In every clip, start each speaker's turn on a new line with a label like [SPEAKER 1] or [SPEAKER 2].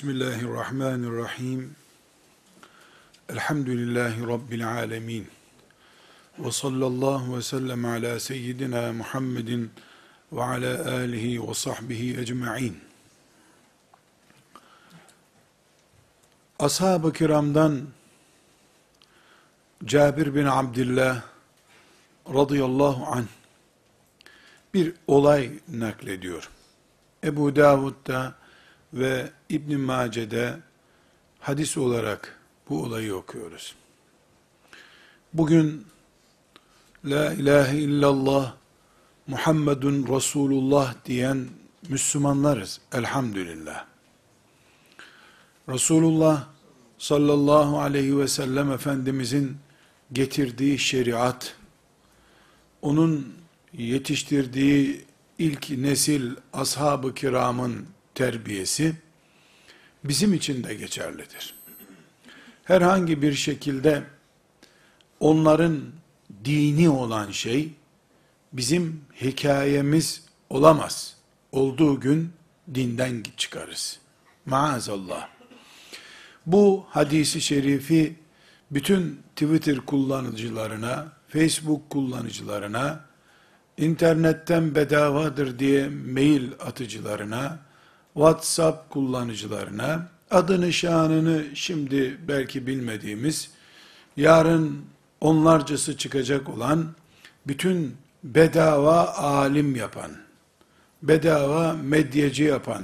[SPEAKER 1] Bismillahirrahmanirrahim. Elhamdülillahi Rabbil alemin. Ve sallallahu ve sellem ala seyyidina Muhammedin ve ala alihi ve sahbihi ecma'in. Ashab-ı kiramdan Cabir bin Abdullah radıyallahu anh bir olay naklediyor. Ebu Davud'da ve İbn Mace'de hadis olarak bu olayı okuyoruz. Bugün La ilahe illallah Muhammedun Resulullah diyen Müslümanlarız elhamdülillah. Resulullah sallallahu aleyhi ve sellem Efendimizin getirdiği şeriat, onun yetiştirdiği ilk nesil ashab-ı kiramın terbiyesi bizim için de geçerlidir. Herhangi bir şekilde onların dini olan şey bizim hikayemiz olamaz. Olduğu gün dinden çıkarız. Maazallah. Bu hadisi şerifi bütün Twitter kullanıcılarına, Facebook kullanıcılarına, internetten bedavadır diye mail atıcılarına, WhatsApp kullanıcılarına, adını şanını şimdi belki bilmediğimiz, yarın onlarcası çıkacak olan, bütün bedava alim yapan, bedava medyacı yapan,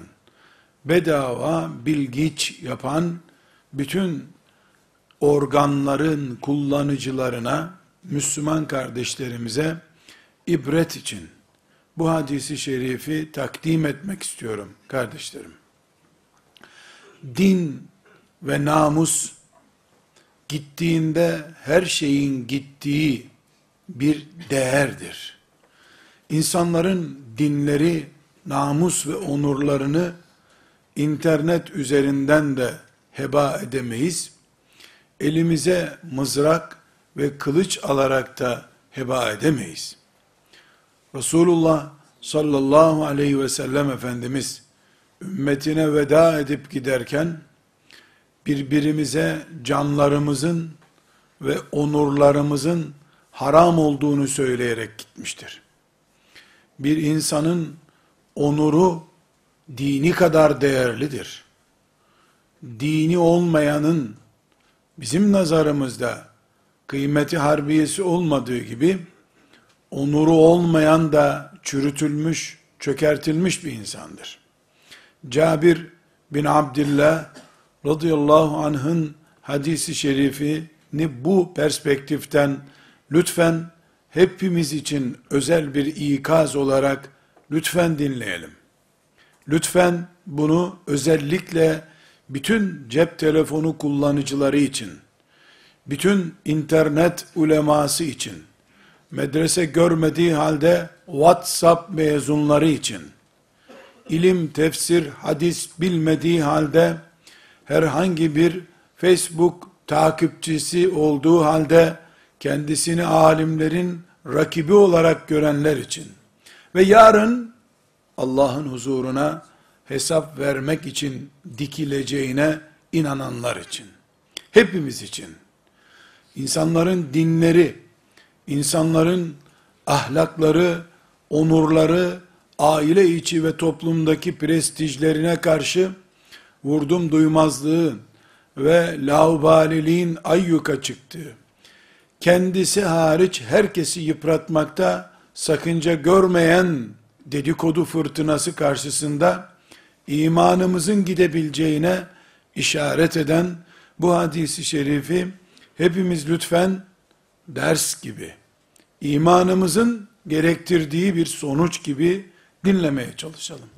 [SPEAKER 1] bedava bilgiç yapan, bütün organların kullanıcılarına, Müslüman kardeşlerimize ibret için bu hadisi şerifi takdim etmek istiyorum kardeşlerim. Din ve namus gittiğinde her şeyin gittiği bir değerdir. İnsanların dinleri, namus ve onurlarını internet üzerinden de heba edemeyiz. Elimize mızrak ve kılıç alarak da heba edemeyiz. Resulullah sallallahu aleyhi ve sellem Efendimiz ümmetine veda edip giderken birbirimize canlarımızın ve onurlarımızın haram olduğunu söyleyerek gitmiştir. Bir insanın onuru dini kadar değerlidir. Dini olmayanın bizim nazarımızda kıymeti harbiyesi olmadığı gibi onuru olmayan da çürütülmüş, çökertilmiş bir insandır. Cabir bin Abdillah radıyallahu anh'ın hadisi şerifini bu perspektiften lütfen hepimiz için özel bir ikaz olarak lütfen dinleyelim. Lütfen bunu özellikle bütün cep telefonu kullanıcıları için, bütün internet uleması için, medrese görmediği halde WhatsApp mezunları için, ilim, tefsir, hadis bilmediği halde herhangi bir Facebook takipçisi olduğu halde kendisini alimlerin rakibi olarak görenler için ve yarın Allah'ın huzuruna hesap vermek için dikileceğine inananlar için, hepimiz için, insanların dinleri, insanların ahlakları, onurları, aile içi ve toplumdaki prestijlerine karşı vurdum duymazlığın ve laubaliliğin ayyuka çıktığı, kendisi hariç herkesi yıpratmakta sakınca görmeyen dedikodu fırtınası karşısında imanımızın gidebileceğine işaret eden bu hadisi şerifi hepimiz lütfen ders gibi, imanımızın gerektirdiği bir sonuç gibi dinlemeye çalışalım.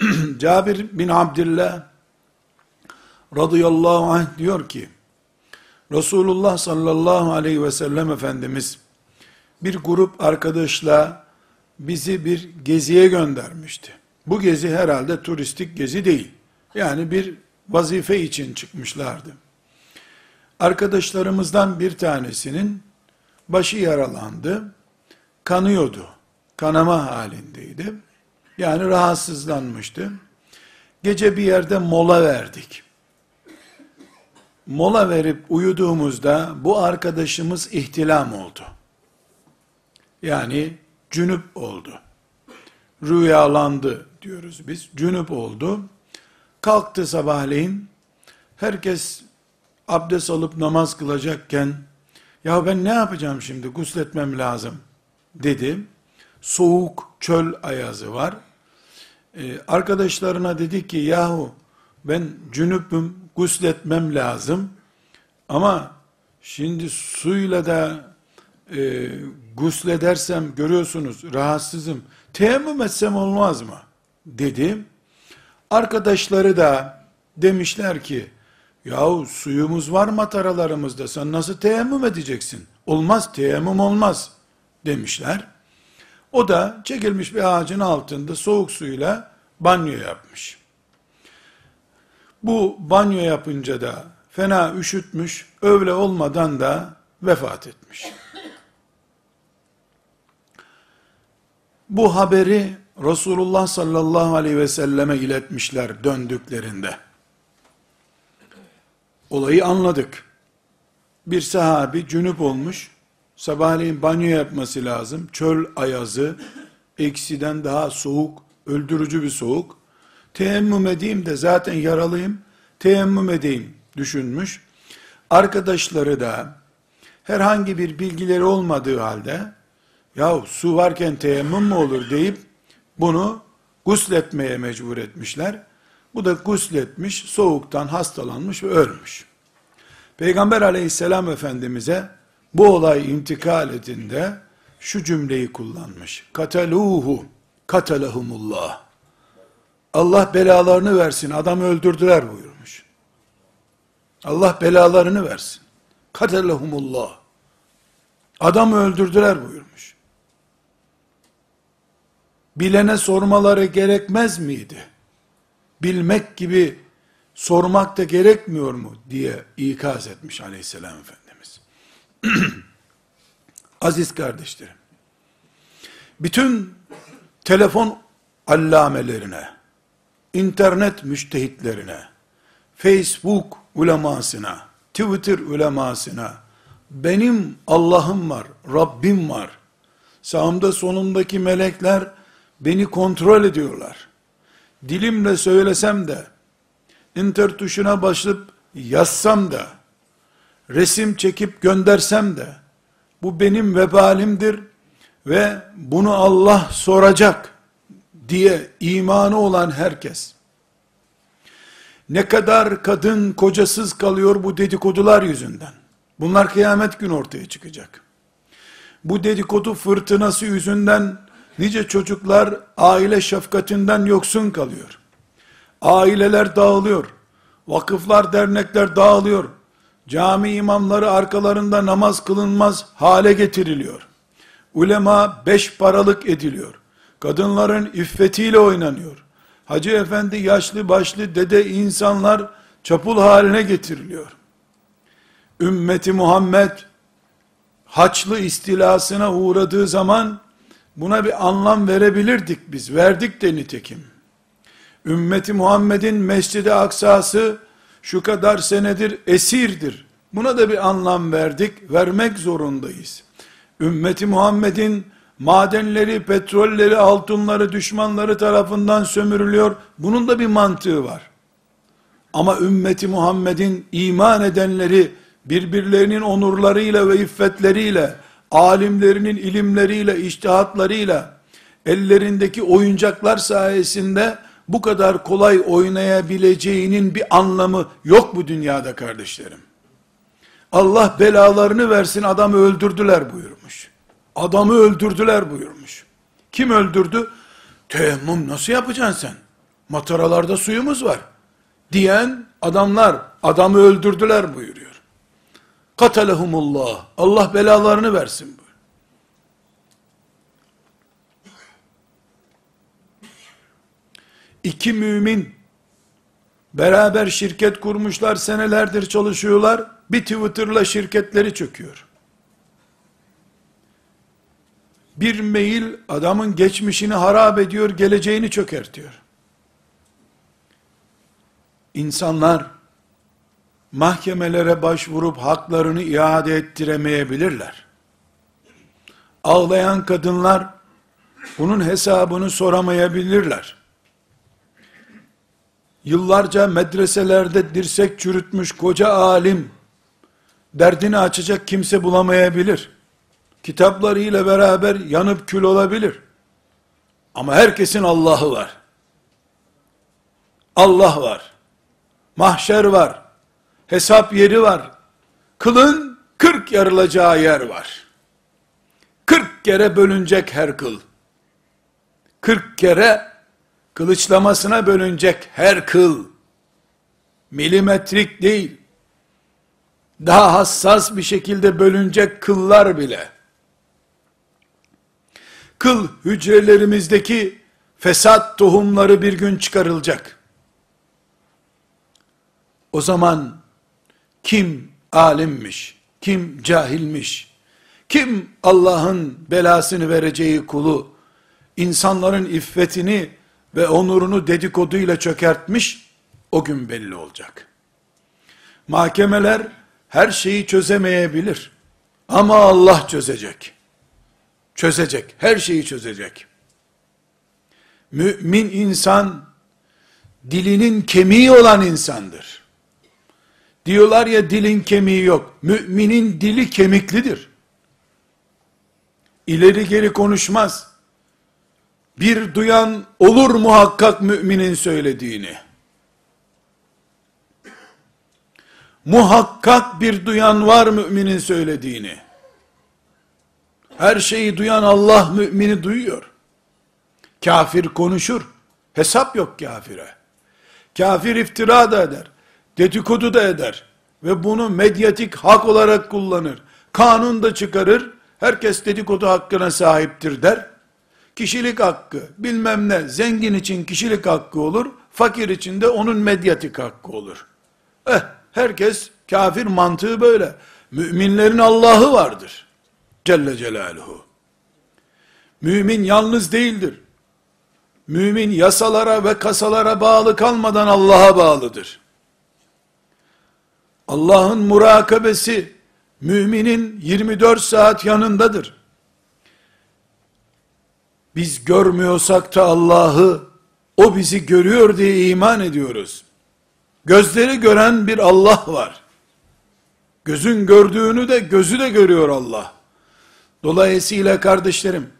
[SPEAKER 1] Cabir bin Abdullah radıyallahu anh diyor ki, Resulullah sallallahu aleyhi ve sellem Efendimiz bir grup arkadaşla bizi bir geziye göndermişti. Bu gezi herhalde turistik gezi değil. Yani bir vazife için çıkmışlardı. Arkadaşlarımızdan bir tanesinin başı yaralandı, kanıyordu, kanama halindeydi. Yani rahatsızlanmıştı. Gece bir yerde mola verdik. Mola verip uyuduğumuzda bu arkadaşımız ihtilam oldu. Yani cünüp oldu. Rüyalandı diyoruz biz. Cünüp oldu. Kalktı sabahleyin. Herkes abdest alıp namaz kılacakken ya ben ne yapacağım şimdi gusletmem lazım dedi. Soğuk çöl ayazı var. Ee, arkadaşlarına dedi ki yahu ben cünüpüm gusletmem lazım ama şimdi suyla da e, gusledersem görüyorsunuz rahatsızım teyemmüm etsem olmaz mı dedi. Arkadaşları da demişler ki Yahu suyumuz var mataralarımızda sen nasıl teyemmüm edeceksin? Olmaz teyemmüm olmaz demişler. O da çekilmiş bir ağacın altında soğuk suyla banyo yapmış. Bu banyo yapınca da fena üşütmüş, öyle olmadan da vefat etmiş. Bu haberi Resulullah sallallahu aleyhi ve selleme iletmişler döndüklerinde. Olayı anladık. Bir sahabi cünüp olmuş, sabahleyin banyo yapması lazım. Çöl ayazı, eksiden daha soğuk, öldürücü bir soğuk. Teyemmüm edeyim de zaten yaralıyım, teyemmüm edeyim düşünmüş. Arkadaşları da herhangi bir bilgileri olmadığı halde, ya su varken teyemmüm mü olur deyip bunu gusletmeye mecbur etmişler. Bu da gusletmiş, soğuktan hastalanmış ve ölmüş. Peygamber aleyhisselam efendimize bu olay intikal edinde şu cümleyi kullanmış. Kataluhu, katalahumullah. Allah belalarını versin, adamı öldürdüler buyurmuş. Allah belalarını versin. Katalahumullah. Adamı öldürdüler buyurmuş. Bilene sormaları gerekmez miydi? Bilmek gibi sormak da gerekmiyor mu diye ikaz etmiş aleyhisselam Efendimiz. Aziz kardeşlerim, bütün telefon allamelerine, internet müştehitlerine, Facebook ulemasına, Twitter ulemasına, benim Allah'ım var, Rabbim var, sağımda sonundaki melekler beni kontrol ediyorlar dilimle söylesem de, inter tuşuna basıp yazsam da, resim çekip göndersem de, bu benim vebalimdir ve bunu Allah soracak diye imanı olan herkes, ne kadar kadın kocasız kalıyor bu dedikodular yüzünden. Bunlar kıyamet gün ortaya çıkacak. Bu dedikodu fırtınası yüzünden Nice çocuklar aile şefkatinden yoksun kalıyor. Aileler dağılıyor. Vakıflar, dernekler dağılıyor. Cami imamları arkalarında namaz kılınmaz hale getiriliyor. Ulema beş paralık ediliyor. Kadınların iffetiyle oynanıyor. Hacı efendi yaşlı başlı dede insanlar çapul haline getiriliyor. Ümmeti Muhammed haçlı istilasına uğradığı zaman Buna bir anlam verebilirdik biz. Verdik de nitekim. Ümmeti Muhammed'in Mescid-i Aksa'sı şu kadar senedir esirdir. Buna da bir anlam verdik. Vermek zorundayız. Ümmeti Muhammed'in madenleri, petrolleri, altınları düşmanları tarafından sömürülüyor. Bunun da bir mantığı var. Ama ümmeti Muhammed'in iman edenleri birbirlerinin onurlarıyla ve iffetleriyle alimlerinin ilimleriyle, iştihatlarıyla, ellerindeki oyuncaklar sayesinde bu kadar kolay oynayabileceğinin bir anlamı yok bu dünyada kardeşlerim. Allah belalarını versin adamı öldürdüler buyurmuş. Adamı öldürdüler buyurmuş. Kim öldürdü? Teyemmüm nasıl yapacaksın sen? Mataralarda suyumuz var. Diyen adamlar adamı öldürdüler buyuruyor. Katalehumullah. Allah belalarını versin. İki mümin beraber şirket kurmuşlar, senelerdir çalışıyorlar. Bir Twitter'la şirketleri çöküyor. Bir mail adamın geçmişini harap ediyor, geleceğini çökertiyor. insanlar mahkemelere başvurup haklarını iade ettiremeyebilirler. Ağlayan kadınlar bunun hesabını soramayabilirler. Yıllarca medreselerde dirsek çürütmüş koca alim derdini açacak kimse bulamayabilir. Kitaplarıyla beraber yanıp kül olabilir. Ama herkesin Allah'ı var. Allah var. Mahşer var. Hesap yeri var. Kılın kırk yarılacağı yer var. Kırk kere bölünecek her kıl. Kırk kere kılıçlamasına bölünecek her kıl. Milimetrik değil. Daha hassas bir şekilde bölünecek kıllar bile. Kıl hücrelerimizdeki fesat tohumları bir gün çıkarılacak. O zaman kim alimmiş, kim cahilmiş, kim Allah'ın belasını vereceği kulu, insanların iffetini ve onurunu dedikoduyla çökertmiş, o gün belli olacak. Mahkemeler her şeyi çözemeyebilir. Ama Allah çözecek. Çözecek. Her şeyi çözecek. Mümin insan, dilinin kemiği olan insandır. Diyorlar ya dilin kemiği yok. Müminin dili kemiklidir. İleri geri konuşmaz. Bir duyan olur muhakkak müminin söylediğini. Muhakkak bir duyan var müminin söylediğini. Her şeyi duyan Allah mümini duyuyor. Kafir konuşur. Hesap yok kafire. Kafir iftira da eder dedikodu da eder ve bunu medyatik hak olarak kullanır. Kanun da çıkarır. Herkes dedikodu hakkına sahiptir der. Kişilik hakkı, bilmem ne, zengin için kişilik hakkı olur, fakir için de onun medyatik hakkı olur. Eh, herkes kafir mantığı böyle. Müminlerin Allah'ı vardır. Celle Celaluhu. Mümin yalnız değildir. Mümin yasalara ve kasalara bağlı kalmadan Allah'a bağlıdır. Allah'ın murakabesi müminin 24 saat yanındadır. Biz görmüyorsak da Allah'ı o bizi görüyor diye iman ediyoruz. Gözleri gören bir Allah var. Gözün gördüğünü de gözü de görüyor Allah. Dolayısıyla kardeşlerim,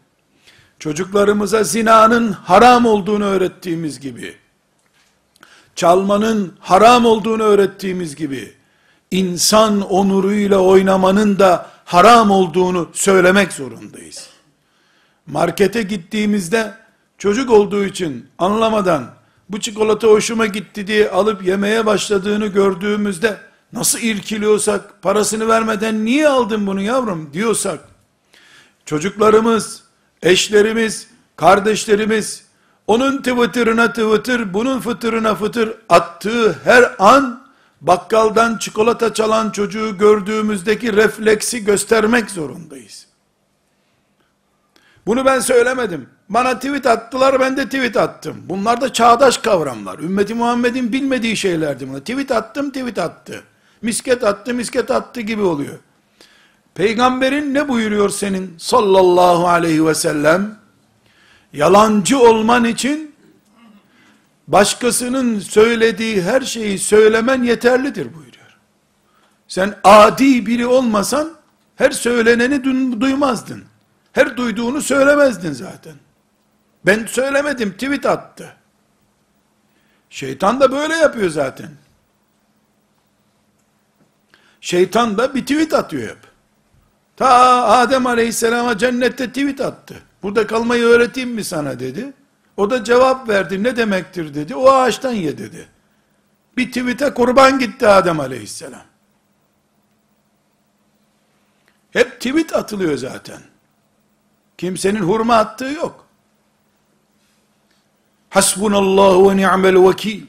[SPEAKER 1] çocuklarımıza zinanın haram olduğunu öğrettiğimiz gibi, çalmanın haram olduğunu öğrettiğimiz gibi, insan onuruyla oynamanın da haram olduğunu söylemek zorundayız. Markete gittiğimizde çocuk olduğu için anlamadan bu çikolata hoşuma gitti diye alıp yemeye başladığını gördüğümüzde nasıl irkiliyorsak parasını vermeden niye aldın bunu yavrum diyorsak çocuklarımız, eşlerimiz, kardeşlerimiz onun Twitter'ına Twitter, bunun fıtırına fıtır attığı her an bakkaldan çikolata çalan çocuğu gördüğümüzdeki refleksi göstermek zorundayız. Bunu ben söylemedim. Bana tweet attılar ben de tweet attım. Bunlar da çağdaş kavramlar. Ümmeti Muhammed'in bilmediği şeylerdi bunlar. Tweet attım tweet attı. Misket attı misket attı gibi oluyor. Peygamberin ne buyuruyor senin sallallahu aleyhi ve sellem? Yalancı olman için başkasının söylediği her şeyi söylemen yeterlidir buyuruyor. Sen adi biri olmasan her söyleneni duymazdın. Her duyduğunu söylemezdin zaten. Ben söylemedim tweet attı. Şeytan da böyle yapıyor zaten. Şeytan da bir tweet atıyor hep. Ta Adem Aleyhisselam'a cennette tweet attı. Burada kalmayı öğreteyim mi sana dedi. O da cevap verdi. Ne demektir dedi. O ağaçtan ye dedi. Bir tweet'e kurban gitti Adem aleyhisselam. Hep tweet atılıyor zaten. Kimsenin hurma attığı yok. Hasbunallahu ve ni'mel vekil.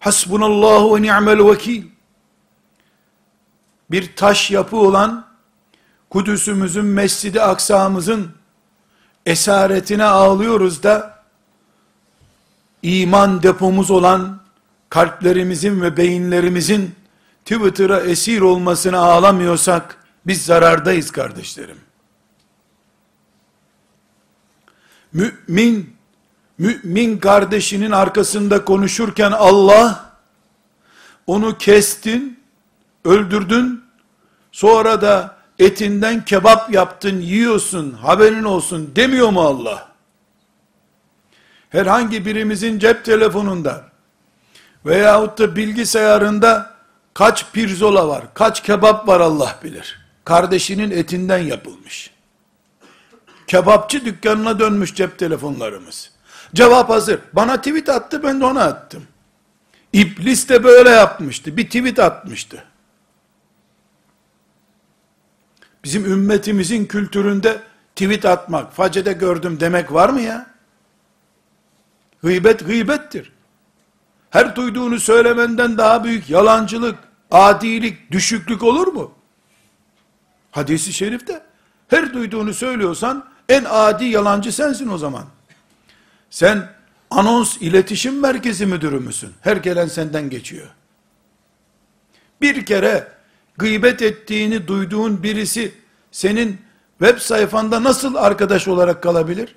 [SPEAKER 1] Hasbunallahu ve ni'mel vekil. Bir taş yapı olan Kudüs'ümüzün, Mescid-i Aksa'mızın esaretine ağlıyoruz da iman depomuz olan kalplerimizin ve beyinlerimizin Twitter'a esir olmasına ağlamıyorsak, biz zarardayız kardeşlerim. Mümin, mümin kardeşinin arkasında konuşurken Allah, onu kestin, öldürdün, sonra da etinden kebap yaptın, yiyorsun, haberin olsun demiyor mu Allah? Herhangi birimizin cep telefonunda veyahut da bilgisayarında kaç pirzola var, kaç kebap var Allah bilir. Kardeşinin etinden yapılmış. Kebapçı dükkanına dönmüş cep telefonlarımız. Cevap hazır. Bana tweet attı ben de ona attım. İblis de böyle yapmıştı. Bir tweet atmıştı. Bizim ümmetimizin kültüründe tweet atmak, facede gördüm demek var mı ya? Gıybet gıybettir. Her duyduğunu söylemenden daha büyük yalancılık, adilik, düşüklük olur mu? Hadisi şerifte her duyduğunu söylüyorsan en adi yalancı sensin o zaman. Sen anons iletişim merkezi müdürü müsün? Her gelen senden geçiyor. Bir kere gıybet ettiğini duyduğun birisi senin web sayfanda nasıl arkadaş olarak kalabilir?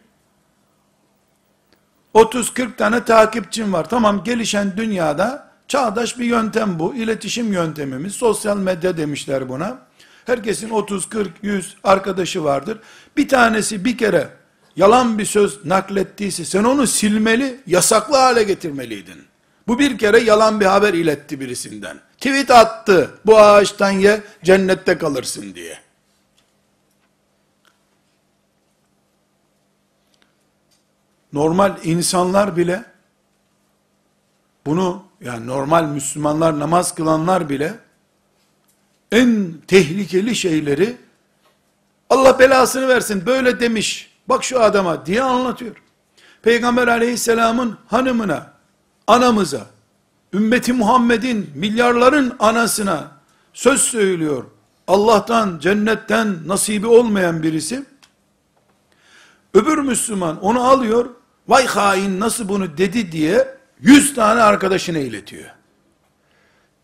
[SPEAKER 1] 30-40 tane takipçin var. Tamam gelişen dünyada çağdaş bir yöntem bu. İletişim yöntemimiz. Sosyal medya demişler buna. Herkesin 30, 40, 100 arkadaşı vardır. Bir tanesi bir kere yalan bir söz naklettiyse sen onu silmeli, yasaklı hale getirmeliydin. Bu bir kere yalan bir haber iletti birisinden. Tweet attı, bu ağaçtan ye, cennette kalırsın diye. Normal insanlar bile, bunu, yani normal Müslümanlar, namaz kılanlar bile, en tehlikeli şeyleri, Allah belasını versin, böyle demiş, bak şu adama diye anlatıyor. Peygamber aleyhisselamın hanımına, anamıza, ümmeti Muhammed'in milyarların anasına söz söylüyor. Allah'tan, cennetten nasibi olmayan birisi, öbür Müslüman onu alıyor, vay hain nasıl bunu dedi diye, yüz tane arkadaşına iletiyor.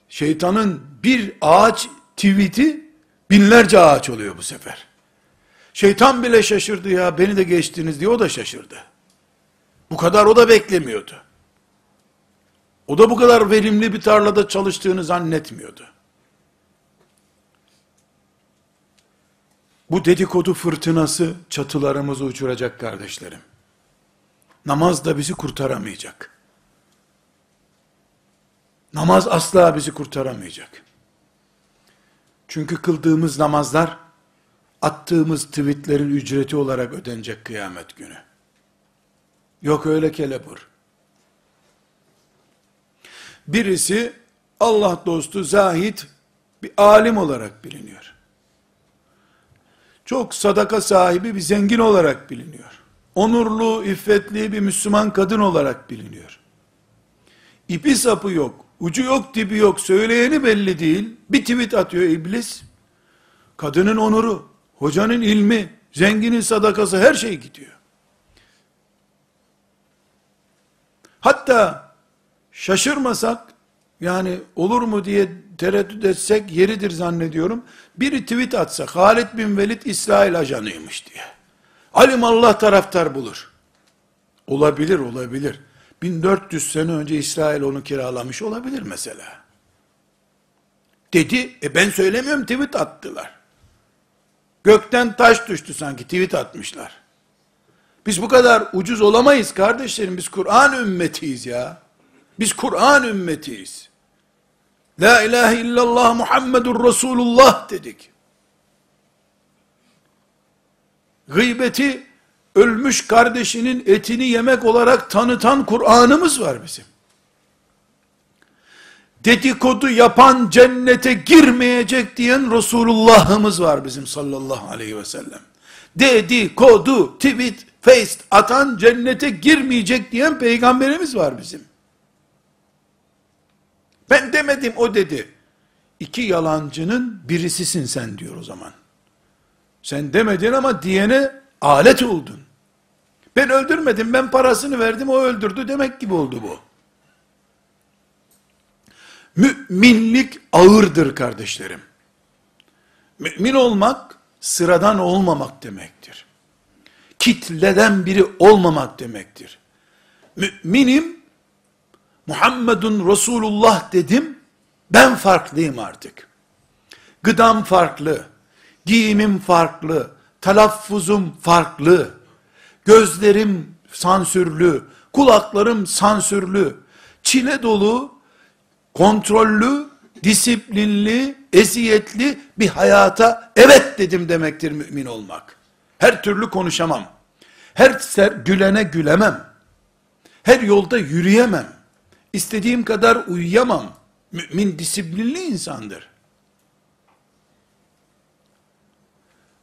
[SPEAKER 1] Şeytanın bir ağaç tweet'i, binlerce ağaç oluyor bu sefer. Şeytan bile şaşırdı ya, beni de geçtiniz diye o da şaşırdı. Bu kadar o da beklemiyordu. O da bu kadar verimli bir tarlada çalıştığını zannetmiyordu. Bu dedikodu fırtınası çatılarımızı uçuracak kardeşlerim. Namaz da bizi kurtaramayacak. Namaz asla bizi kurtaramayacak. Çünkü kıldığımız namazlar, attığımız tweetlerin ücreti olarak ödenecek kıyamet günü. Yok öyle kelebur. Birisi Allah dostu, zahit, bir alim olarak biliniyor. Çok sadaka sahibi bir zengin olarak biliniyor. Onurlu, iffetli bir Müslüman kadın olarak biliniyor. İpi sapı yok, ucu yok, dibi yok, söyleyeni belli değil. Bir tweet atıyor iblis. Kadının onuru, hocanın ilmi, zenginin sadakası her şey gidiyor. Hatta şaşırmasak, yani olur mu diye tereddüt etsek yeridir zannediyorum. Biri tweet atsa, Halid bin Velid İsrail ajanıymış diye. Alim Allah taraftar bulur. Olabilir, olabilir. 1400 sene önce İsrail onu kiralamış olabilir mesela. Dedi, e ben söylemiyorum tweet attılar. Gökten taş düştü sanki tweet atmışlar. Biz bu kadar ucuz olamayız kardeşlerim. Biz Kur'an ümmetiyiz ya. Biz Kur'an ümmetiyiz. La ilahe illallah Muhammedur Resulullah dedik. Gıybeti ölmüş kardeşinin etini yemek olarak tanıtan Kur'an'ımız var bizim. Dedikodu yapan cennete girmeyecek diyen Resulullah'ımız var bizim sallallahu aleyhi ve sellem. Dedikodu, tweet, face atan cennete girmeyecek diyen peygamberimiz var bizim. Ben demedim o dedi. İki yalancının birisisin sen diyor o zaman. Sen demedin ama diyene alet oldun. Ben öldürmedim, ben parasını verdim, o öldürdü demek gibi oldu bu. Müminlik ağırdır kardeşlerim. Mümin olmak sıradan olmamak demektir. Kitleden biri olmamak demektir. Müminim, Muhammedun Resulullah dedim, ben farklıyım artık. Gıdam farklı, giyimim farklı, telaffuzum farklı, gözlerim sansürlü, kulaklarım sansürlü, çile dolu, kontrollü, disiplinli, eziyetli bir hayata evet dedim demektir mümin olmak. Her türlü konuşamam. Her ser gülene gülemem. Her yolda yürüyemem. İstediğim kadar uyuyamam. Mümin disiplinli insandır.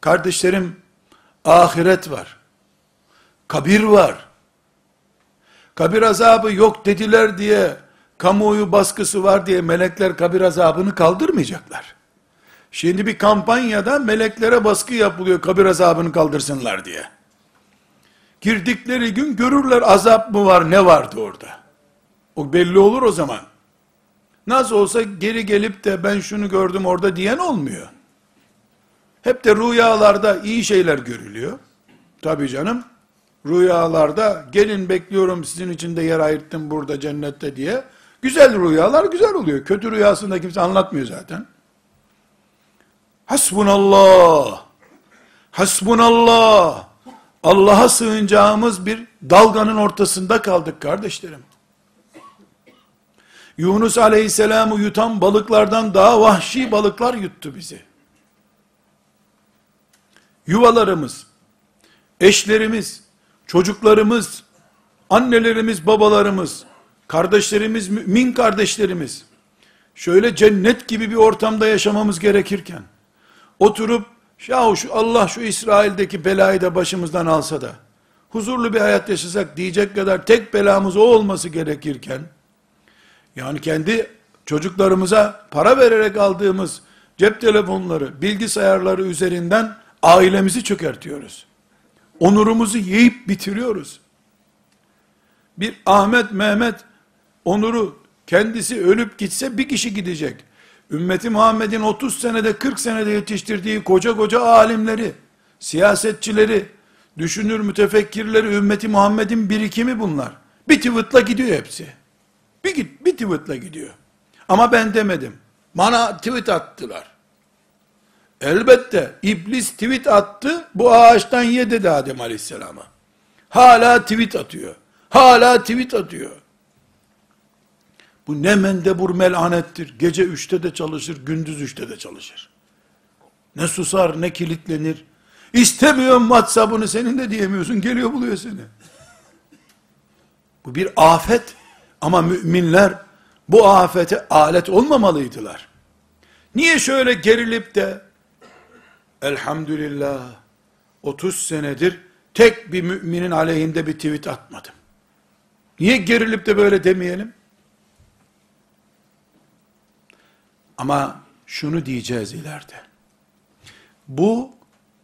[SPEAKER 1] Kardeşlerim, ahiret var. Kabir var. Kabir azabı yok dediler diye, kamuoyu baskısı var diye melekler kabir azabını kaldırmayacaklar. Şimdi bir kampanyada meleklere baskı yapılıyor kabir azabını kaldırsınlar diye. Girdikleri gün görürler azap mı var ne vardı orada. O belli olur o zaman. Nasıl olsa geri gelip de ben şunu gördüm orada diyen olmuyor. Hep de rüyalarda iyi şeyler görülüyor. Tabi canım. Rüyalarda gelin bekliyorum sizin için de yer ayırttım burada cennette diye. Güzel rüyalar güzel oluyor. Kötü rüyasında kimse anlatmıyor zaten. Hasbunallah. Hasbunallah. Allah'a sığınacağımız bir dalganın ortasında kaldık kardeşlerim. Yunus aleyhisselamı yutan balıklardan daha vahşi balıklar yuttu bizi. Yuvalarımız, eşlerimiz, çocuklarımız, annelerimiz, babalarımız, kardeşlerimiz, mümin kardeşlerimiz, şöyle cennet gibi bir ortamda yaşamamız gerekirken, oturup, ya şu Allah şu İsrail'deki belayı da başımızdan alsa da, huzurlu bir hayat yaşasak diyecek kadar tek belamız o olması gerekirken, yani kendi çocuklarımıza para vererek aldığımız cep telefonları, bilgisayarları üzerinden ailemizi çökertiyoruz. Onurumuzu yiyip bitiriyoruz. Bir Ahmet Mehmet onuru kendisi ölüp gitse bir kişi gidecek. Ümmeti Muhammed'in 30 senede 40 senede yetiştirdiği koca koca alimleri, siyasetçileri, düşünür mütefekkirleri, ümmeti Muhammed'in birikimi bunlar. Bir tweetla gidiyor hepsi. Bir bir tweetla gidiyor. Ama ben demedim. Bana tweet attılar. Elbette iblis tweet attı, bu ağaçtan ye dedi Adem Aleyhisselam'a. Hala tweet atıyor. Hala tweet atıyor. Bu ne mendebur melanettir. Gece üçte de çalışır, gündüz üçte de çalışır. Ne susar, ne kilitlenir. İstemiyorum WhatsApp'ını senin de diyemiyorsun, geliyor buluyor seni. Bu bir afet. Ama müminler bu afete alet olmamalıydılar. Niye şöyle gerilip de elhamdülillah 30 senedir tek bir müminin aleyhinde bir tweet atmadım. Niye gerilip de böyle demeyelim? Ama şunu diyeceğiz ileride. Bu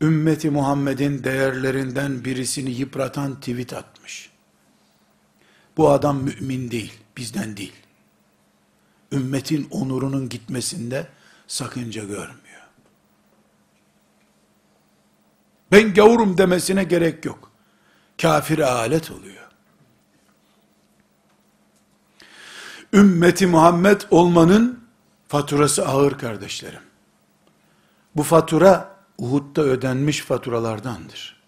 [SPEAKER 1] ümmeti Muhammed'in değerlerinden birisini yıpratan tweet atmış. Bu adam mümin değil, bizden değil. Ümmetin onurunun gitmesinde sakınca görmüyor. Ben gavurum demesine gerek yok. Kafir alet oluyor. Ümmeti Muhammed olmanın faturası ağır kardeşlerim. Bu fatura Uhud'da ödenmiş faturalardandır.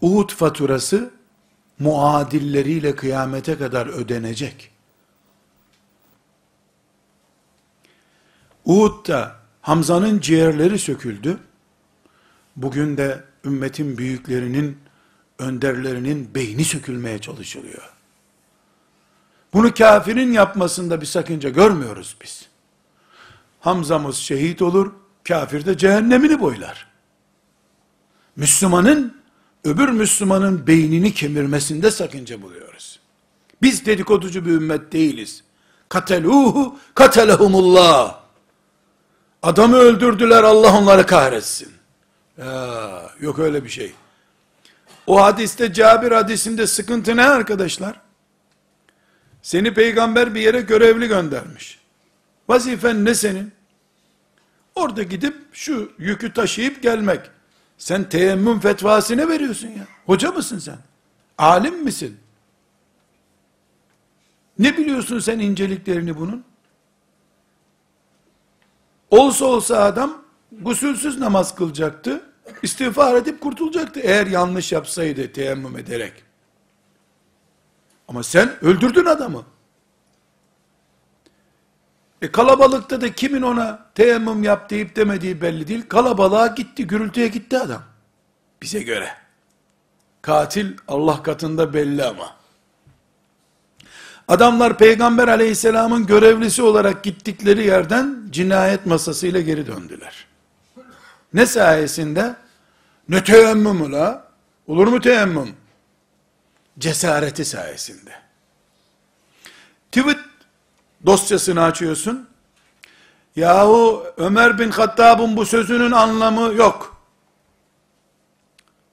[SPEAKER 1] Uhud faturası muadilleriyle kıyamete kadar ödenecek. Uhud'da Hamza'nın ciğerleri söküldü. Bugün de ümmetin büyüklerinin, önderlerinin beyni sökülmeye çalışılıyor. Bunu kafirin yapmasında bir sakınca görmüyoruz biz. Hamza'mız şehit olur, kafir de cehennemini boylar. Müslümanın öbür Müslümanın beynini kemirmesinde sakınca buluyoruz. Biz dedikoducu bir ümmet değiliz. Kateluhu katelehumullah. Adamı öldürdüler Allah onları kahretsin. Ya, yok öyle bir şey. O hadiste Cabir hadisinde sıkıntı ne arkadaşlar? Seni peygamber bir yere görevli göndermiş. Vazifen ne senin? Orada gidip şu yükü taşıyıp gelmek. Sen teyemmüm fetvası ne veriyorsun ya? Hoca mısın sen? Alim misin? Ne biliyorsun sen inceliklerini bunun? Olsa olsa adam gusülsüz namaz kılacaktı. İstiğfar edip kurtulacaktı eğer yanlış yapsaydı teyemmüm ederek. Ama sen öldürdün adamı. E kalabalıkta da kimin ona teyemmüm yap deyip demediği belli değil. Kalabalığa gitti, gürültüye gitti adam. Bize göre. Katil Allah katında belli ama. Adamlar peygamber aleyhisselamın görevlisi olarak gittikleri yerden cinayet masasıyla geri döndüler. Ne sayesinde? Ne teyemmüm la? Olur mu teyemmüm? Cesareti sayesinde. Tweet dosyasını açıyorsun. Yahu Ömer bin Hattab'ın bu sözünün anlamı yok.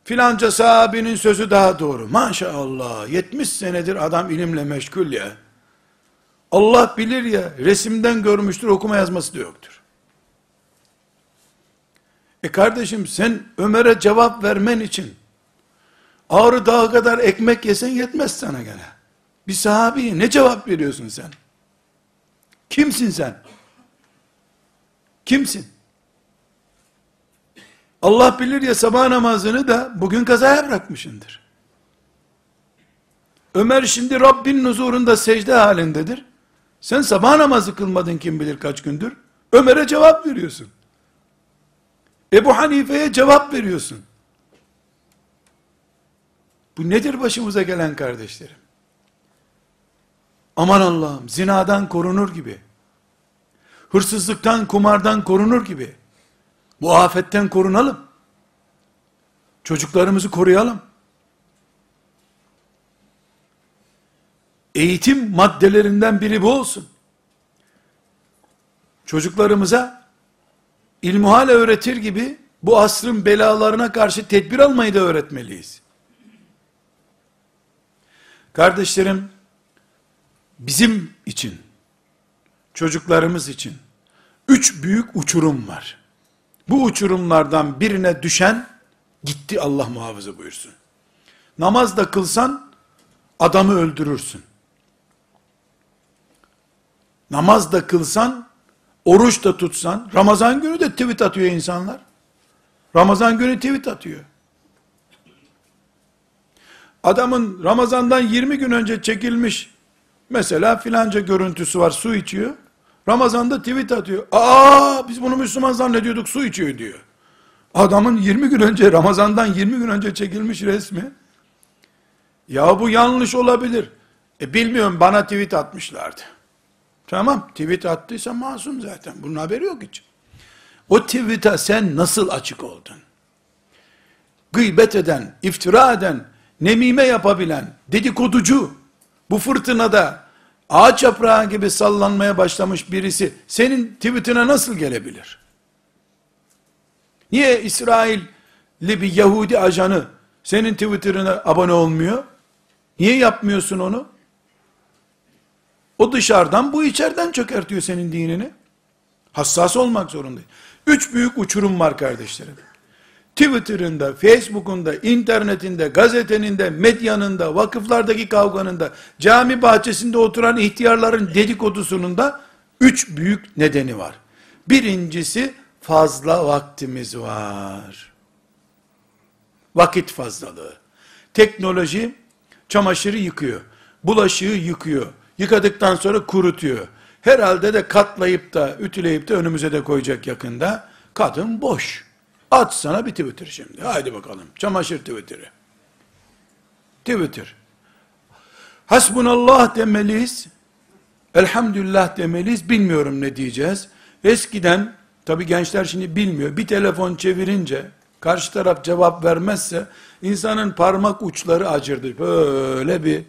[SPEAKER 1] Filanca sahabinin sözü daha doğru. Maşallah 70 senedir adam ilimle meşgul ya. Allah bilir ya resimden görmüştür okuma yazması da yoktur. E kardeşim sen Ömer'e cevap vermen için Ağrı dağı kadar ekmek yesen yetmez sana gene. Bir sahabiye ne cevap veriyorsun sen? Kimsin sen? Kimsin? Allah bilir ya sabah namazını da bugün kazaya bırakmışındır. Ömer şimdi Rabbin huzurunda secde halindedir. Sen sabah namazı kılmadın kim bilir kaç gündür. Ömer'e cevap veriyorsun. Ebu Hanife'ye cevap veriyorsun. Bu nedir başımıza gelen kardeşlerim? Aman Allah'ım zinadan korunur gibi. Hırsızlıktan, kumardan korunur gibi. Bu afetten korunalım. Çocuklarımızı koruyalım. Eğitim maddelerinden biri bu olsun. Çocuklarımıza ilmuhal öğretir gibi bu asrın belalarına karşı tedbir almayı da öğretmeliyiz. Kardeşlerim, bizim için, çocuklarımız için, üç büyük uçurum var. Bu uçurumlardan birine düşen, gitti Allah muhafaza buyursun. Namaz da kılsan, adamı öldürürsün. Namaz da kılsan, oruç da tutsan, Ramazan günü de tweet atıyor insanlar. Ramazan günü tweet atıyor. Adamın Ramazan'dan 20 gün önce çekilmiş mesela filanca görüntüsü var su içiyor. Ramazan'da tweet atıyor. Aa biz bunu Müslüman zannediyorduk su içiyor diyor. Adamın 20 gün önce Ramazan'dan 20 gün önce çekilmiş resmi. Ya bu yanlış olabilir. E bilmiyorum bana tweet atmışlardı. Tamam tweet attıysa masum zaten. Bunun haberi yok hiç. O tweet'e sen nasıl açık oldun? Gıybet eden, iftira eden, nemime yapabilen, dedikoducu, bu fırtınada ağaç yaprağı gibi sallanmaya başlamış birisi senin tweetine nasıl gelebilir? Niye İsrailli bir Yahudi ajanı senin Twitter'ına abone olmuyor? Niye yapmıyorsun onu? O dışarıdan, bu içeriden çökertiyor senin dinini. Hassas olmak zorundayız. Üç büyük uçurum var kardeşlerim. Twitter'ında, Facebook'unda, internetinde, gazeteninde, medyanında, vakıflardaki kavganında, cami bahçesinde oturan ihtiyarların dedikodusunun da üç büyük nedeni var. Birincisi fazla vaktimiz var. Vakit fazlalığı. Teknoloji çamaşırı yıkıyor, bulaşığı yıkıyor, yıkadıktan sonra kurutuyor. Herhalde de katlayıp da, ütüleyip de önümüze de koyacak yakında. Kadın boş. At sana bir Twitter şimdi. Haydi bakalım. Çamaşır Twitter'ı. Twitter. Hasbunallah demeliyiz. Elhamdülillah demeliyiz. Bilmiyorum ne diyeceğiz. Eskiden, tabi gençler şimdi bilmiyor. Bir telefon çevirince, karşı taraf cevap vermezse, insanın parmak uçları acırdı. Böyle bir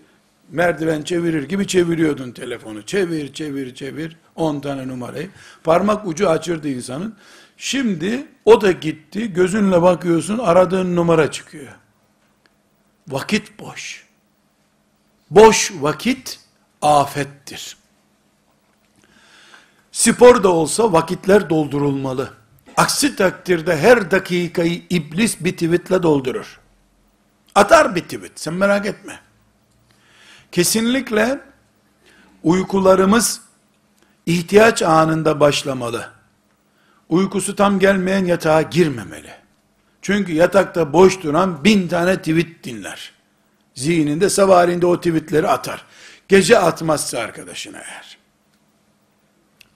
[SPEAKER 1] merdiven çevirir gibi çeviriyordun telefonu. Çevir, çevir, çevir. 10 tane numarayı. Parmak ucu açırdı insanın. Şimdi o da gitti. Gözünle bakıyorsun aradığın numara çıkıyor. Vakit boş. Boş vakit afettir. Spor da olsa vakitler doldurulmalı. Aksi takdirde her dakikayı iblis bir tweetle doldurur. Atar bir tweet, sen merak etme. Kesinlikle uykularımız ihtiyaç anında başlamalı. Uykusu tam gelmeyen yatağa girmemeli. Çünkü yatakta boş duran bin tane tweet dinler. Zihninde sabahleyin o tweetleri atar. Gece atmazsa arkadaşına eğer.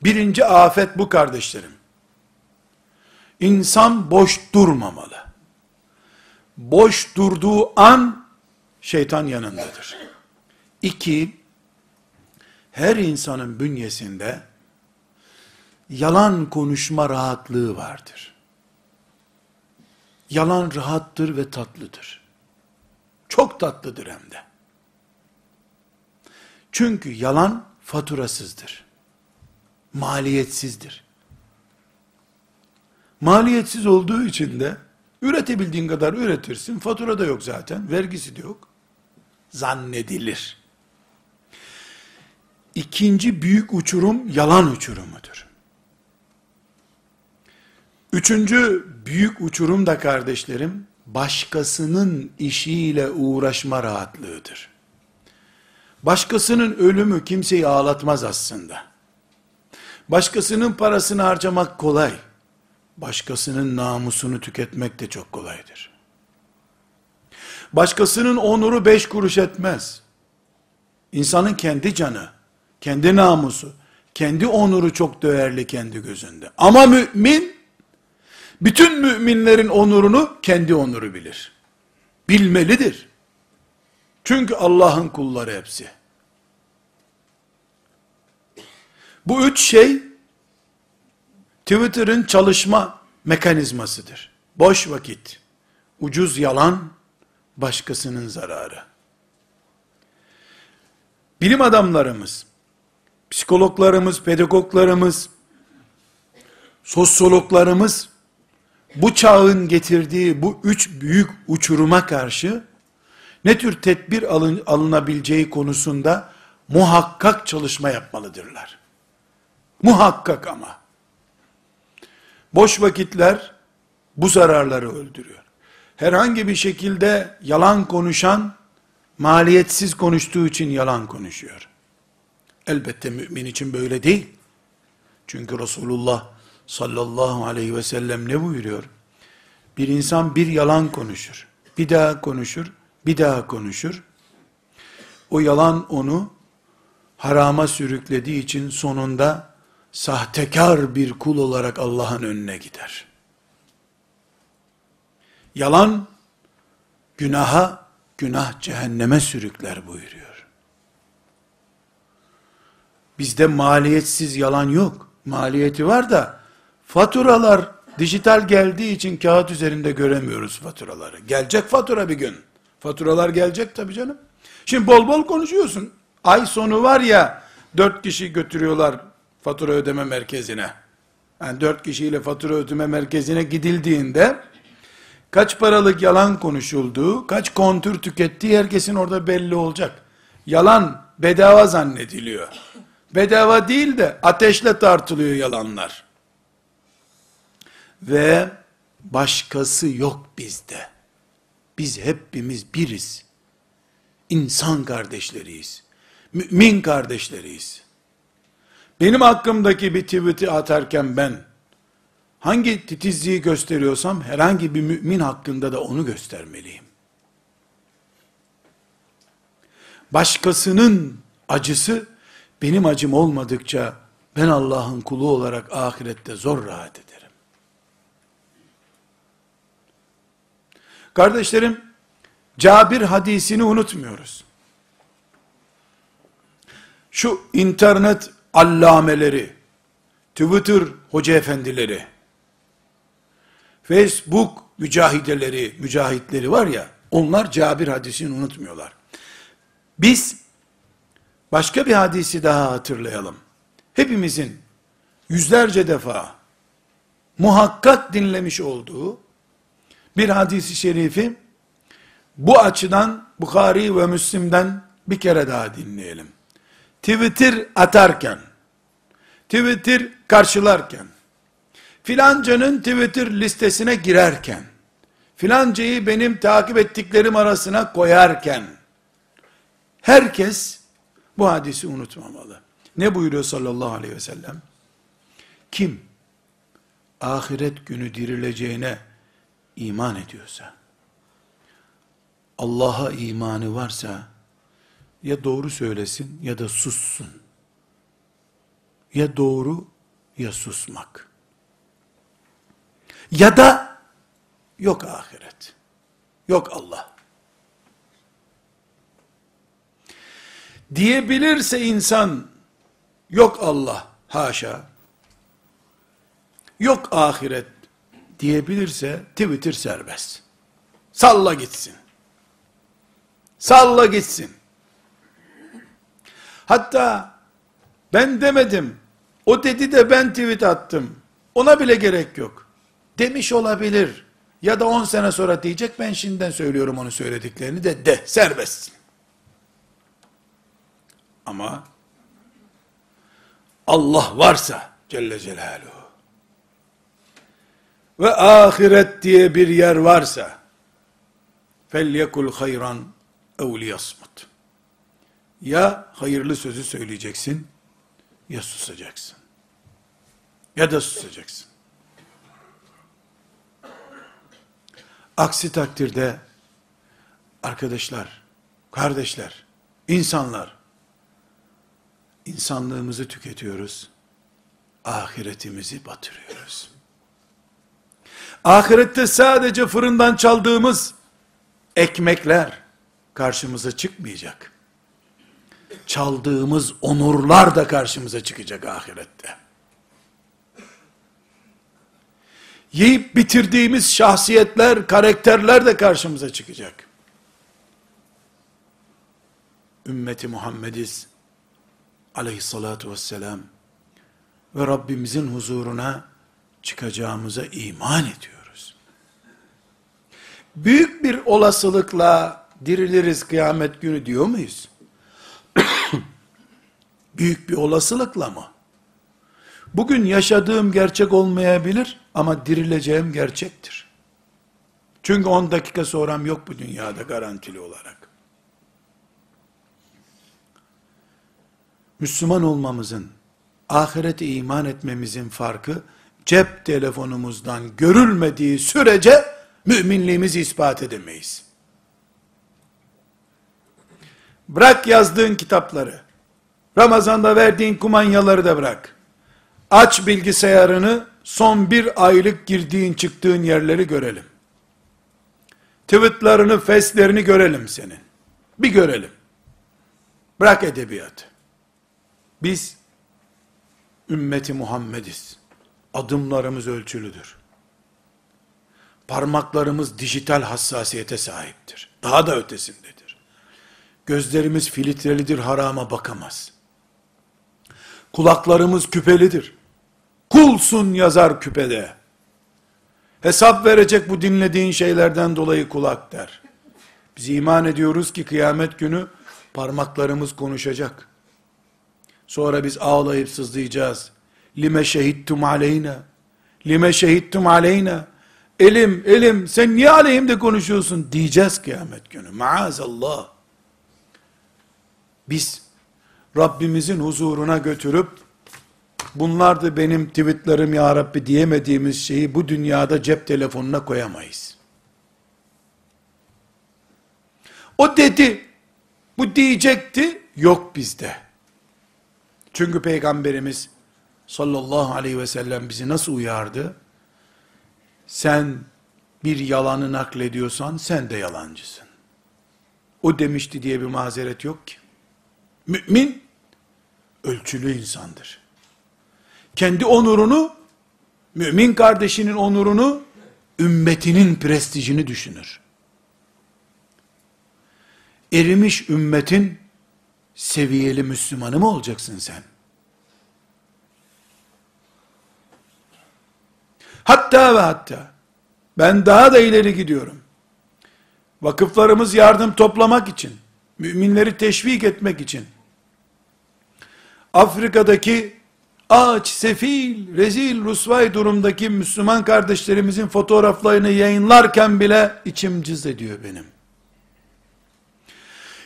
[SPEAKER 1] Birinci afet bu kardeşlerim. İnsan boş durmamalı. Boş durduğu an şeytan yanındadır. İki, her insanın bünyesinde yalan konuşma rahatlığı vardır. Yalan rahattır ve tatlıdır. Çok tatlıdır hem de. Çünkü yalan faturasızdır. Maliyetsizdir. Maliyetsiz olduğu için de üretebildiğin kadar üretirsin. Fatura da yok zaten. Vergisi de yok. Zannedilir. İkinci büyük uçurum yalan uçurumudur. Üçüncü büyük uçurum da kardeşlerim, başkasının işiyle uğraşma rahatlığıdır. Başkasının ölümü kimseyi ağlatmaz aslında. Başkasının parasını harcamak kolay. Başkasının namusunu tüketmek de çok kolaydır. Başkasının onuru beş kuruş etmez. İnsanın kendi canı, kendi namusu, kendi onuru çok değerli kendi gözünde. Ama mümin, bütün müminlerin onurunu kendi onuru bilir. Bilmelidir. Çünkü Allah'ın kulları hepsi. Bu üç şey, Twitter'ın çalışma mekanizmasıdır. Boş vakit, ucuz yalan, başkasının zararı. Bilim adamlarımız, psikologlarımız, pedagoglarımız, sosyologlarımız, bu çağın getirdiği bu üç büyük uçuruma karşı, ne tür tedbir alın, alınabileceği konusunda muhakkak çalışma yapmalıdırlar. Muhakkak ama. Boş vakitler bu zararları öldürüyor. Herhangi bir şekilde yalan konuşan, maliyetsiz konuştuğu için yalan konuşuyor. Elbette mümin için böyle değil. Çünkü Resulullah sallallahu aleyhi ve sellem ne buyuruyor? Bir insan bir yalan konuşur. Bir daha konuşur, bir daha konuşur. O yalan onu harama sürüklediği için sonunda sahtekar bir kul olarak Allah'ın önüne gider. Yalan günaha, günah cehenneme sürükler buyuruyor. Bizde maliyetsiz yalan yok. Maliyeti var da faturalar dijital geldiği için kağıt üzerinde göremiyoruz faturaları. Gelecek fatura bir gün. Faturalar gelecek tabi canım. Şimdi bol bol konuşuyorsun. Ay sonu var ya dört kişi götürüyorlar fatura ödeme merkezine. Yani dört kişiyle fatura ödeme merkezine gidildiğinde kaç paralık yalan konuşulduğu, kaç kontür tükettiği herkesin orada belli olacak. Yalan bedava zannediliyor. Bedava değil de ateşle tartılıyor yalanlar. Ve başkası yok bizde. Biz hepimiz biriz. İnsan kardeşleriyiz. Mümin kardeşleriyiz. Benim hakkımdaki bir tweet'i atarken ben hangi titizliği gösteriyorsam herhangi bir mümin hakkında da onu göstermeliyim. Başkasının acısı benim acım olmadıkça ben Allah'ın kulu olarak ahirette zor rahat ederim. Kardeşlerim, Cabir hadisini unutmuyoruz. Şu internet allameleri, Twitter hoca efendileri, Facebook mücahideleri, mücahitleri var ya, onlar Cabir hadisini unutmuyorlar. Biz başka bir hadisi daha hatırlayalım. Hepimizin yüzlerce defa muhakkak dinlemiş olduğu bir hadisi şerifi bu açıdan Bukhari ve Müslim'den bir kere daha dinleyelim. Twitter atarken, Twitter karşılarken, filancanın Twitter listesine girerken, filancayı benim takip ettiklerim arasına koyarken, herkes bu hadisi unutmamalı. Ne buyuruyor sallallahu aleyhi ve sellem? Kim ahiret günü dirileceğine iman ediyorsa, Allah'a imanı varsa, ya doğru söylesin ya da sussun. Ya doğru ya susmak. Ya da yok ahiret. Yok Allah. Diyebilirse insan yok Allah haşa. Yok ahiret diyebilirse Twitter serbest. Salla gitsin. Salla gitsin. Hatta ben demedim. O dedi de ben tweet attım. Ona bile gerek yok. Demiş olabilir. Ya da 10 sene sonra diyecek ben şimdiden söylüyorum onu söylediklerini de de serbest. Ama Allah varsa Celle Celaluhu ve ahiret diye bir yer varsa felyekul hayran ev liyasmut. Ya hayırlı sözü söyleyeceksin, ya susacaksın. Ya da susacaksın. Aksi takdirde arkadaşlar, kardeşler, insanlar insanlığımızı tüketiyoruz. Ahiretimizi batırıyoruz. Ahirette sadece fırından çaldığımız ekmekler karşımıza çıkmayacak. Çaldığımız onurlar da karşımıza çıkacak ahirette. Yiyip bitirdiğimiz şahsiyetler, karakterler de karşımıza çıkacak. Ümmeti Muhammediz aleyhissalatu vesselam ve Rabbimizin huzuruna çıkacağımıza iman ediyoruz. Büyük bir olasılıkla diriliriz kıyamet günü diyor muyuz? Büyük bir olasılıkla mı? Bugün yaşadığım gerçek olmayabilir ama dirileceğim gerçektir. Çünkü 10 dakika sonram yok bu dünyada garantili olarak. Müslüman olmamızın, ahirete iman etmemizin farkı, cep telefonumuzdan görülmediği sürece, müminliğimizi ispat edemeyiz. Bırak yazdığın kitapları, Ramazanda verdiğin kumanyaları da bırak. Aç bilgisayarını, son bir aylık girdiğin çıktığın yerleri görelim. Tweetlerini, feslerini görelim senin. Bir görelim. Bırak edebiyatı. Biz ümmeti Muhammediz. Adımlarımız ölçülüdür. Parmaklarımız dijital hassasiyete sahiptir. Daha da ötesindedir. Gözlerimiz filtrelidir, harama bakamaz. Kulaklarımız küpelidir. Kulsun yazar küpede. Hesap verecek bu dinlediğin şeylerden dolayı kulak der. Biz iman ediyoruz ki kıyamet günü parmaklarımız konuşacak. Sonra biz ağlayıp sızlayacağız. Lime şehittum aleyna. Lime şehittum aleyna. Elim, elim, sen niye aleyhimde konuşuyorsun? Diyeceğiz kıyamet günü. Maazallah. Biz Rabbimizin huzuruna götürüp bunlar da benim tweetlerim ya Rabbi diyemediğimiz şeyi bu dünyada cep telefonuna koyamayız. O dedi, bu diyecekti, yok bizde. Çünkü Peygamberimiz sallallahu aleyhi ve sellem bizi nasıl uyardı? Sen bir yalanı naklediyorsan sen de yalancısın. O demişti diye bir mazeret yok ki. Mümin ölçülü insandır. Kendi onurunu, mümin kardeşinin onurunu, ümmetinin prestijini düşünür. Erimiş ümmetin seviyeli Müslümanı mı olacaksın sen? Hatta ve hatta, ben daha da ileri gidiyorum. Vakıflarımız yardım toplamak için, müminleri teşvik etmek için, Afrika'daki aç, sefil, rezil, rusvay durumdaki Müslüman kardeşlerimizin fotoğraflarını yayınlarken bile içim cız ediyor benim.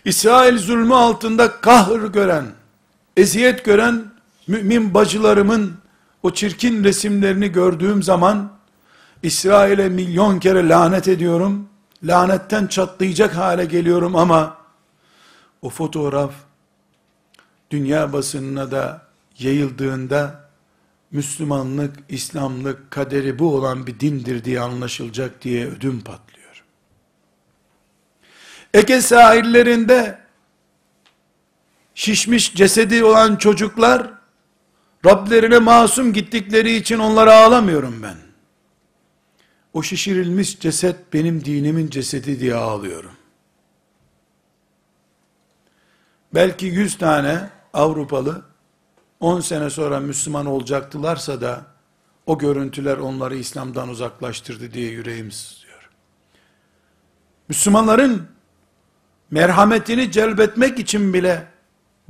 [SPEAKER 1] İsrail zulmü altında kahr gören, eziyet gören mümin bacılarımın o çirkin resimlerini gördüğüm zaman İsrail'e milyon kere lanet ediyorum. Lanetten çatlayacak hale geliyorum ama o fotoğraf dünya basınına da yayıldığında Müslümanlık, İslamlık kaderi bu olan bir dindir diye anlaşılacak diye ödüm patlıyor. Ege sahillerinde şişmiş cesedi olan çocuklar Rablerine masum gittikleri için onlara ağlamıyorum ben. O şişirilmiş ceset benim dinimin cesedi diye ağlıyorum. Belki yüz tane Avrupalı 10 sene sonra Müslüman olacaktılarsa da o görüntüler onları İslam'dan uzaklaştırdı diye yüreğim sızlıyor. Müslümanların merhametini celbetmek için bile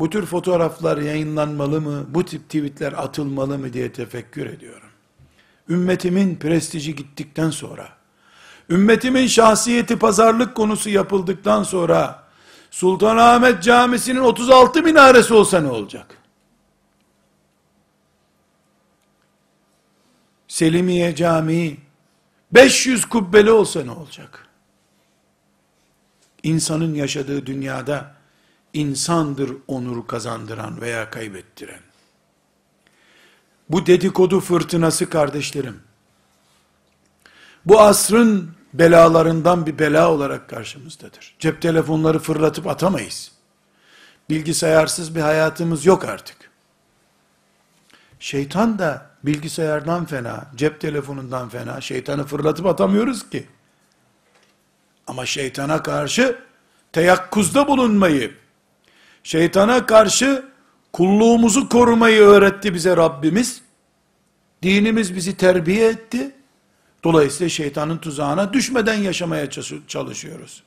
[SPEAKER 1] bu tür fotoğraflar yayınlanmalı mı, bu tip tweetler atılmalı mı diye tefekkür ediyorum. Ümmetimin prestiji gittikten sonra, ümmetimin şahsiyeti pazarlık konusu yapıldıktan sonra, Sultanahmet Camisi'nin 36 minaresi olsa ne olacak? Selimiye Camii 500 kubbeli olsa ne olacak? İnsanın yaşadığı dünyada insandır onur kazandıran veya kaybettiren. Bu dedikodu fırtınası kardeşlerim, bu asrın belalarından bir bela olarak karşımızdadır. Cep telefonları fırlatıp atamayız. Bilgisayarsız bir hayatımız yok artık. Şeytan da bilgisayardan fena, cep telefonundan fena, şeytanı fırlatıp atamıyoruz ki. Ama şeytana karşı teyakkuzda bulunmayı, şeytana karşı kulluğumuzu korumayı öğretti bize Rabbimiz. Dinimiz bizi terbiye etti. Dolayısıyla şeytanın tuzağına düşmeden yaşamaya çalışıyoruz.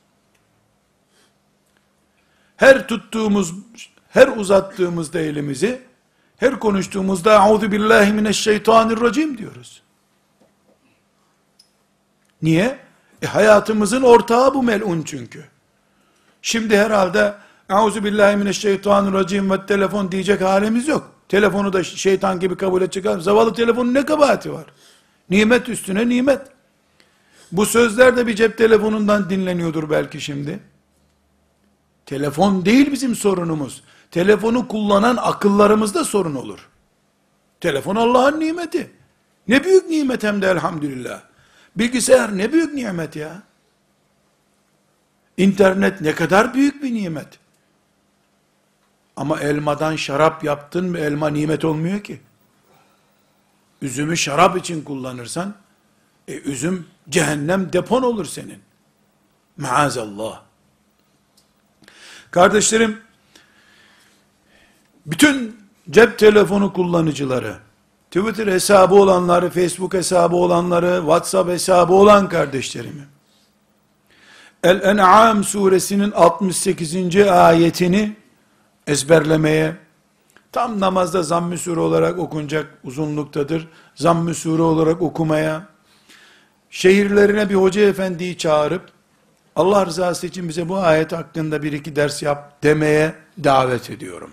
[SPEAKER 1] Her tuttuğumuz, her uzattığımızda elimizi, her konuştuğumuzda "Auzu billahi mineşşeytanirracim" diyoruz. Niye? E hayatımızın ortağı bu melun çünkü. Şimdi herhalde "Auzu billahi mineşşeytanirracim" ve telefon diyecek halimiz yok. Telefonu da şeytan gibi kabul edecek. Zavallı telefonun ne kabahati var? Nimet üstüne nimet. Bu sözler de bir cep telefonundan dinleniyordur belki şimdi. Telefon değil bizim sorunumuz. Telefonu kullanan akıllarımızda sorun olur. Telefon Allah'ın nimeti. Ne büyük nimet hem de elhamdülillah. Bilgisayar ne büyük nimet ya. İnternet ne kadar büyük bir nimet. Ama elmadan şarap yaptın mı elma nimet olmuyor ki. Üzümü şarap için kullanırsan, e, üzüm cehennem depon olur senin. Maazallah. Kardeşlerim, bütün cep telefonu kullanıcıları, Twitter hesabı olanları, Facebook hesabı olanları, WhatsApp hesabı olan kardeşlerimi, El-En'am suresinin 68. ayetini ezberlemeye, tam namazda zamm-ı sure olarak okunacak uzunluktadır, zamm-ı sure olarak okumaya, şehirlerine bir hoca efendiyi çağırıp, Allah rızası için bize bu ayet hakkında bir iki ders yap demeye davet ediyorum.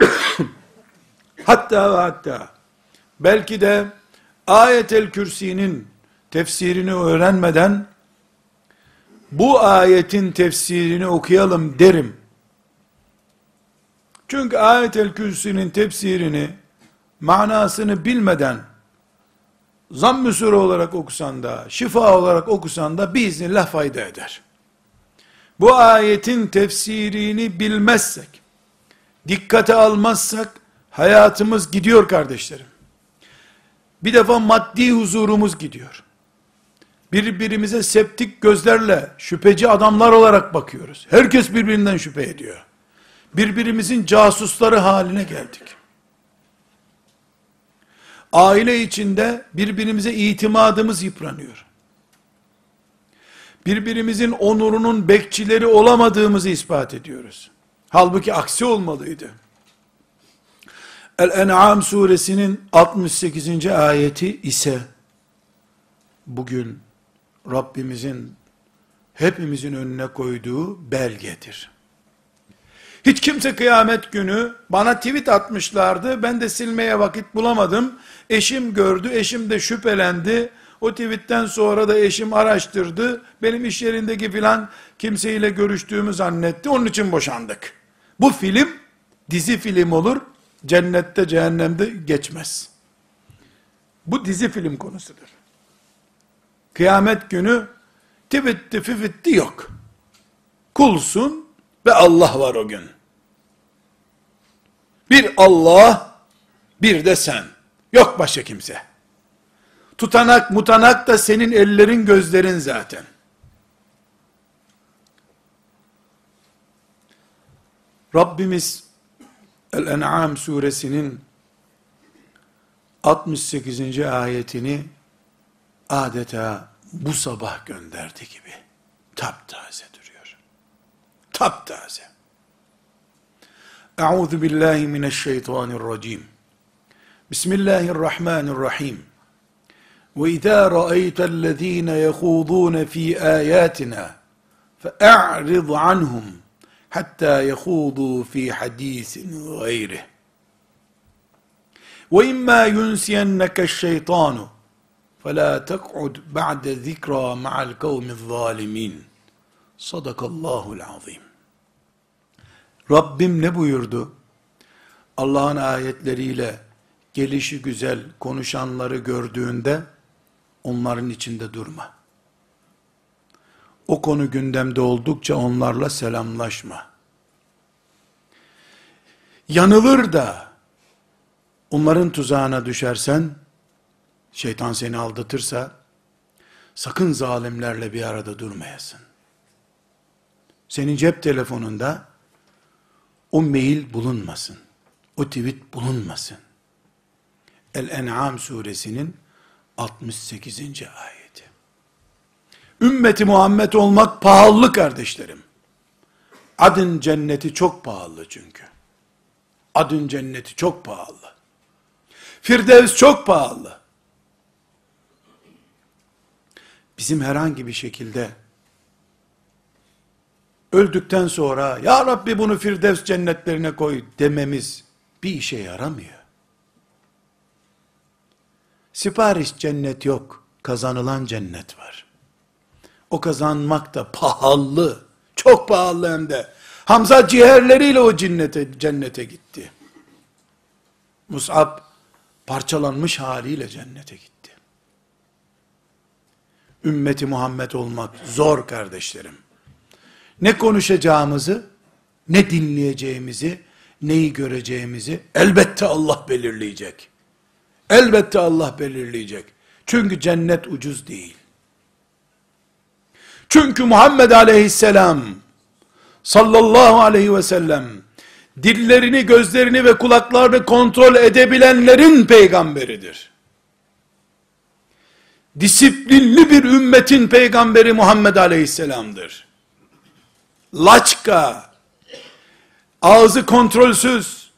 [SPEAKER 1] hatta ve hatta belki de ayetel kürsinin tefsirini öğrenmeden bu ayetin tefsirini okuyalım derim. Çünkü ayetel kürsinin tefsirini manasını bilmeden zamm-ı olarak okusan da, şifa olarak okusan da biiznillah fayda eder. Bu ayetin tefsirini bilmezsek, dikkate almazsak, hayatımız gidiyor kardeşlerim. Bir defa maddi huzurumuz gidiyor. Birbirimize septik gözlerle, şüpheci adamlar olarak bakıyoruz. Herkes birbirinden şüphe ediyor. Birbirimizin casusları haline geldik. Aile içinde birbirimize itimadımız yıpranıyor. Birbirimizin onurunun bekçileri olamadığımızı ispat ediyoruz. Halbuki aksi olmalıydı. El-En'am suresinin 68. ayeti ise bugün Rabbimizin hepimizin önüne koyduğu belgedir. Hiç kimse kıyamet günü bana tweet atmışlardı. Ben de silmeye vakit bulamadım. Eşim gördü. Eşim de şüphelendi. O tweetten sonra da eşim araştırdı. Benim iş yerindeki filan kimseyle görüştüğümü zannetti. Onun için boşandık. Bu film dizi film olur. Cennette cehennemde geçmez. Bu dizi film konusudur. Kıyamet günü tweetti fifitti yok. Kulsun ve Allah var o gün. Bir Allah, bir de sen. Yok başka kimse. Tutanak mutanak da senin ellerin gözlerin zaten. Rabbimiz El-En'am suresinin 68. ayetini adeta bu sabah gönderdi gibi taptaze duruyor. Taptaze. Euzu billahi mineşşeytanirracim. Bismillahirrahmanirrahim. وَإِذَا رَأَيْتَ الَّذ۪ينَ يَخُوضُونَ ف۪ي آيَاتِنَا فَاَعْرِضْ عَنْهُمْ حَتَّى يَخُوضُوا ف۪ي حَد۪يثٍ غَيْرِهِ وَإِمَّا يُنْسِيَنَّكَ الشَّيْطَانُ فَلَا تَقْعُدْ بَعْدَ ذِكْرَى مَعَ الْقَوْمِ الظَّالِمِينَ Sadakallahul azim. Rabbim ne buyurdu? Allah'ın ayetleriyle gelişi güzel konuşanları gördüğünde onların içinde durma. O konu gündemde oldukça onlarla selamlaşma. Yanılır da onların tuzağına düşersen, şeytan seni aldatırsa, sakın zalimlerle bir arada durmayasın. Senin cep telefonunda o mail bulunmasın. O tweet bulunmasın. El-En'am suresinin 68. ayeti. Ümmeti Muhammed olmak pahalı kardeşlerim. Adın cenneti çok pahalı çünkü. Adın cenneti çok pahalı. Firdevs çok pahalı. Bizim herhangi bir şekilde öldükten sonra ya Rabbi bunu Firdevs cennetlerine koy dememiz bir işe yaramıyor. Sipariş cennet yok, kazanılan cennet var. O kazanmak da pahalı, çok pahalı hem de. Hamza ciğerleriyle o cennete, cennete gitti. Mus'ab parçalanmış haliyle cennete gitti. Ümmeti Muhammed olmak zor kardeşlerim ne konuşacağımızı, ne dinleyeceğimizi, neyi göreceğimizi elbette Allah belirleyecek. Elbette Allah belirleyecek. Çünkü cennet ucuz değil. Çünkü Muhammed aleyhisselam sallallahu aleyhi ve sellem dillerini, gözlerini ve kulaklarını kontrol edebilenlerin peygamberidir. Disiplinli bir ümmetin peygamberi Muhammed aleyhisselamdır laçka, ağzı kontrolsüz,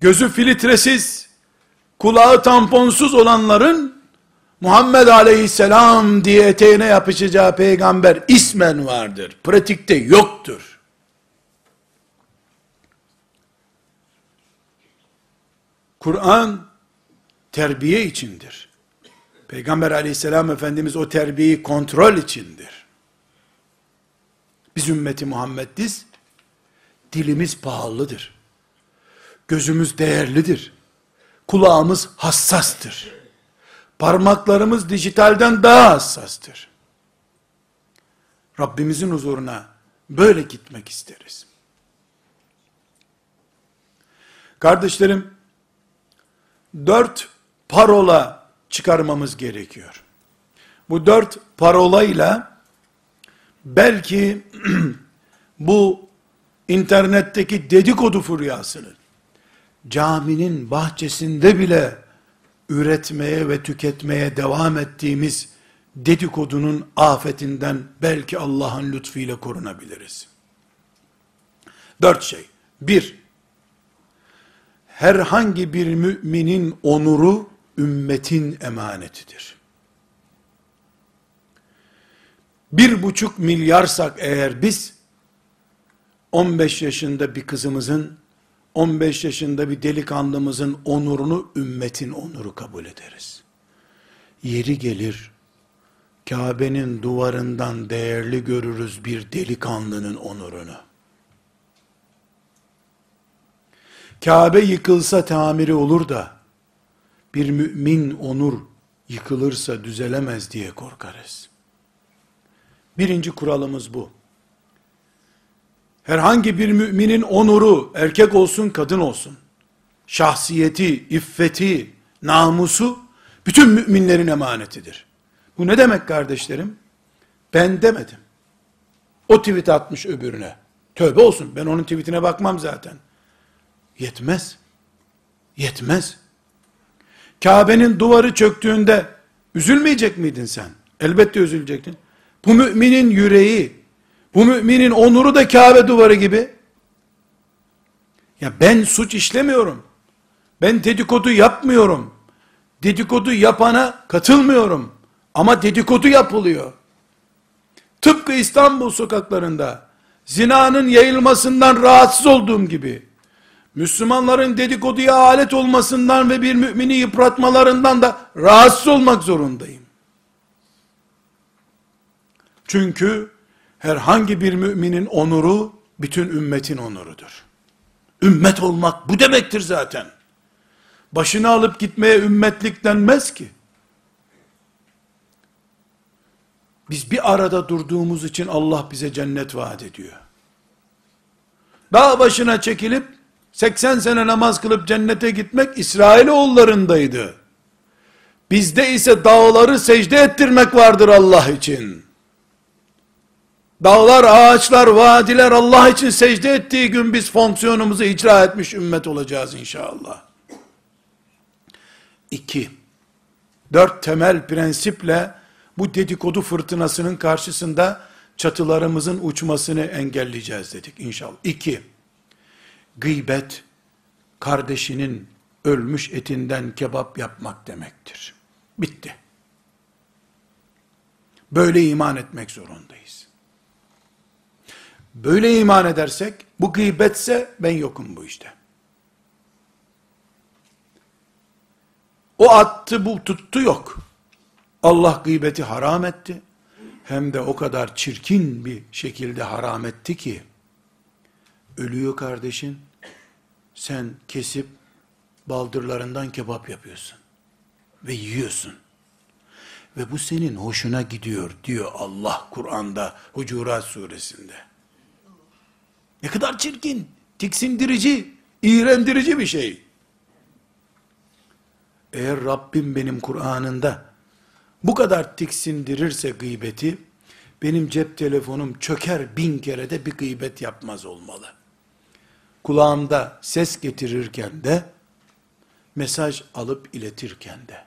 [SPEAKER 1] gözü filtresiz, kulağı tamponsuz olanların Muhammed Aleyhisselam diye eteğine yapışacağı peygamber ismen vardır. Pratikte yoktur. Kur'an terbiye içindir. Peygamber aleyhisselam efendimiz o terbiyeyi kontrol içindir. Biz ümmeti Muhammediz. Dilimiz pahalıdır. Gözümüz değerlidir. Kulağımız hassastır. Parmaklarımız dijitalden daha hassastır. Rabbimizin huzuruna böyle gitmek isteriz. Kardeşlerim, dört parola çıkarmamız gerekiyor. Bu dört parolayla belki bu internetteki dedikodu furyasını caminin bahçesinde bile üretmeye ve tüketmeye devam ettiğimiz dedikodunun afetinden belki Allah'ın lütfuyla korunabiliriz. Dört şey. Bir, herhangi bir müminin onuru ümmetin emanetidir. Bir buçuk milyarsak eğer biz 15 yaşında bir kızımızın 15 yaşında bir delikanlımızın onurunu ümmetin onuru kabul ederiz. Yeri gelir Kabe'nin duvarından değerli görürüz bir delikanlının onurunu. Kabe yıkılsa tamiri olur da, bir mümin onur yıkılırsa düzelemez diye korkarız. Birinci kuralımız bu. Herhangi bir müminin onuru, erkek olsun kadın olsun, şahsiyeti, iffeti, namusu, bütün müminlerin emanetidir. Bu ne demek kardeşlerim? Ben demedim. O tweet atmış öbürüne. Tövbe olsun ben onun tweetine bakmam zaten. Yetmez. Yetmez. Kabe'nin duvarı çöktüğünde üzülmeyecek miydin sen? Elbette üzülecektin. Bu müminin yüreği, bu müminin onuru da Kabe duvarı gibi. Ya ben suç işlemiyorum. Ben dedikodu yapmıyorum. Dedikodu yapana katılmıyorum. Ama dedikodu yapılıyor. Tıpkı İstanbul sokaklarında zinanın yayılmasından rahatsız olduğum gibi Müslümanların dedikoduya alet olmasından ve bir mümini yıpratmalarından da rahatsız olmak zorundayım. Çünkü herhangi bir müminin onuru bütün ümmetin onurudur. Ümmet olmak bu demektir zaten. Başını alıp gitmeye ümmetlik denmez ki. Biz bir arada durduğumuz için Allah bize cennet vaat ediyor. Dağ başına çekilip 80 sene namaz kılıp cennete gitmek İsrailoğullarındaydı. Bizde ise dağları secde ettirmek vardır Allah için. Dağlar, ağaçlar, vadiler Allah için secde ettiği gün biz fonksiyonumuzu icra etmiş ümmet olacağız inşallah. İki, dört temel prensiple bu dedikodu fırtınasının karşısında çatılarımızın uçmasını engelleyeceğiz dedik inşallah. İki, gıybet, kardeşinin ölmüş etinden kebap yapmak demektir. Bitti. Böyle iman etmek zorundayız. Böyle iman edersek, bu gıybetse ben yokum bu işte. O attı bu tuttu yok. Allah gıybeti haram etti. Hem de o kadar çirkin bir şekilde haram etti ki, ölüyor kardeşin, sen kesip baldırlarından kebap yapıyorsun. Ve yiyorsun. Ve bu senin hoşuna gidiyor diyor Allah Kur'an'da Hucurat suresinde. Ne kadar çirkin, tiksindirici, iğrendirici bir şey. Eğer Rabbim benim Kur'an'ında bu kadar tiksindirirse gıybeti, benim cep telefonum çöker bin kere de bir gıybet yapmaz olmalı kulağımda ses getirirken de, mesaj alıp iletirken de,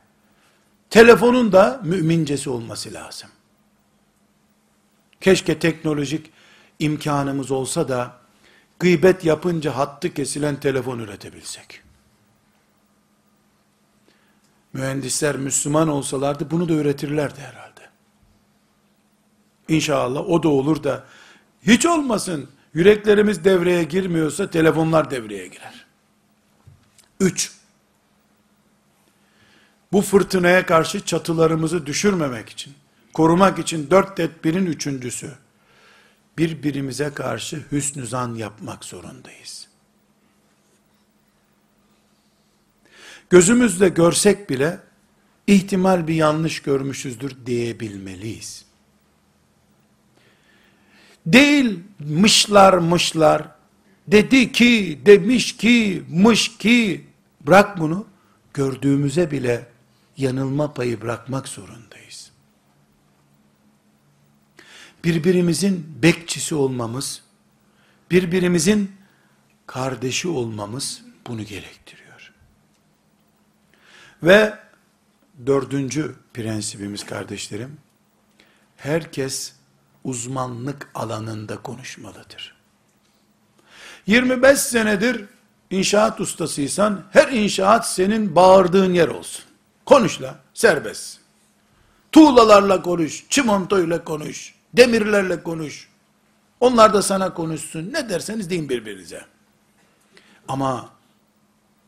[SPEAKER 1] telefonun da mümincesi olması lazım. Keşke teknolojik imkanımız olsa da, gıybet yapınca hattı kesilen telefon üretebilsek. Mühendisler Müslüman olsalardı bunu da üretirlerdi herhalde. İnşallah o da olur da, hiç olmasın, Yüreklerimiz devreye girmiyorsa telefonlar devreye girer. Üç, bu fırtınaya karşı çatılarımızı düşürmemek için, korumak için dört tedbirin üçüncüsü, birbirimize karşı hüsnü zan yapmak zorundayız. Gözümüzle görsek bile, ihtimal bir yanlış görmüşüzdür diyebilmeliyiz. Değil mışlar mışlar. Dedi ki, demiş ki, mış ki. Bırak bunu. Gördüğümüze bile yanılma payı bırakmak zorundayız. Birbirimizin bekçisi olmamız, birbirimizin kardeşi olmamız bunu gerektiriyor. Ve dördüncü prensibimiz kardeşlerim, herkes uzmanlık alanında konuşmalıdır. 25 senedir İnşaat ustasıysan her inşaat senin bağırdığın yer olsun. Konuşla, serbest. Tuğlalarla konuş, çimentoyla konuş, demirlerle konuş. Onlar da sana konuşsun. Ne derseniz deyin birbirinize. Ama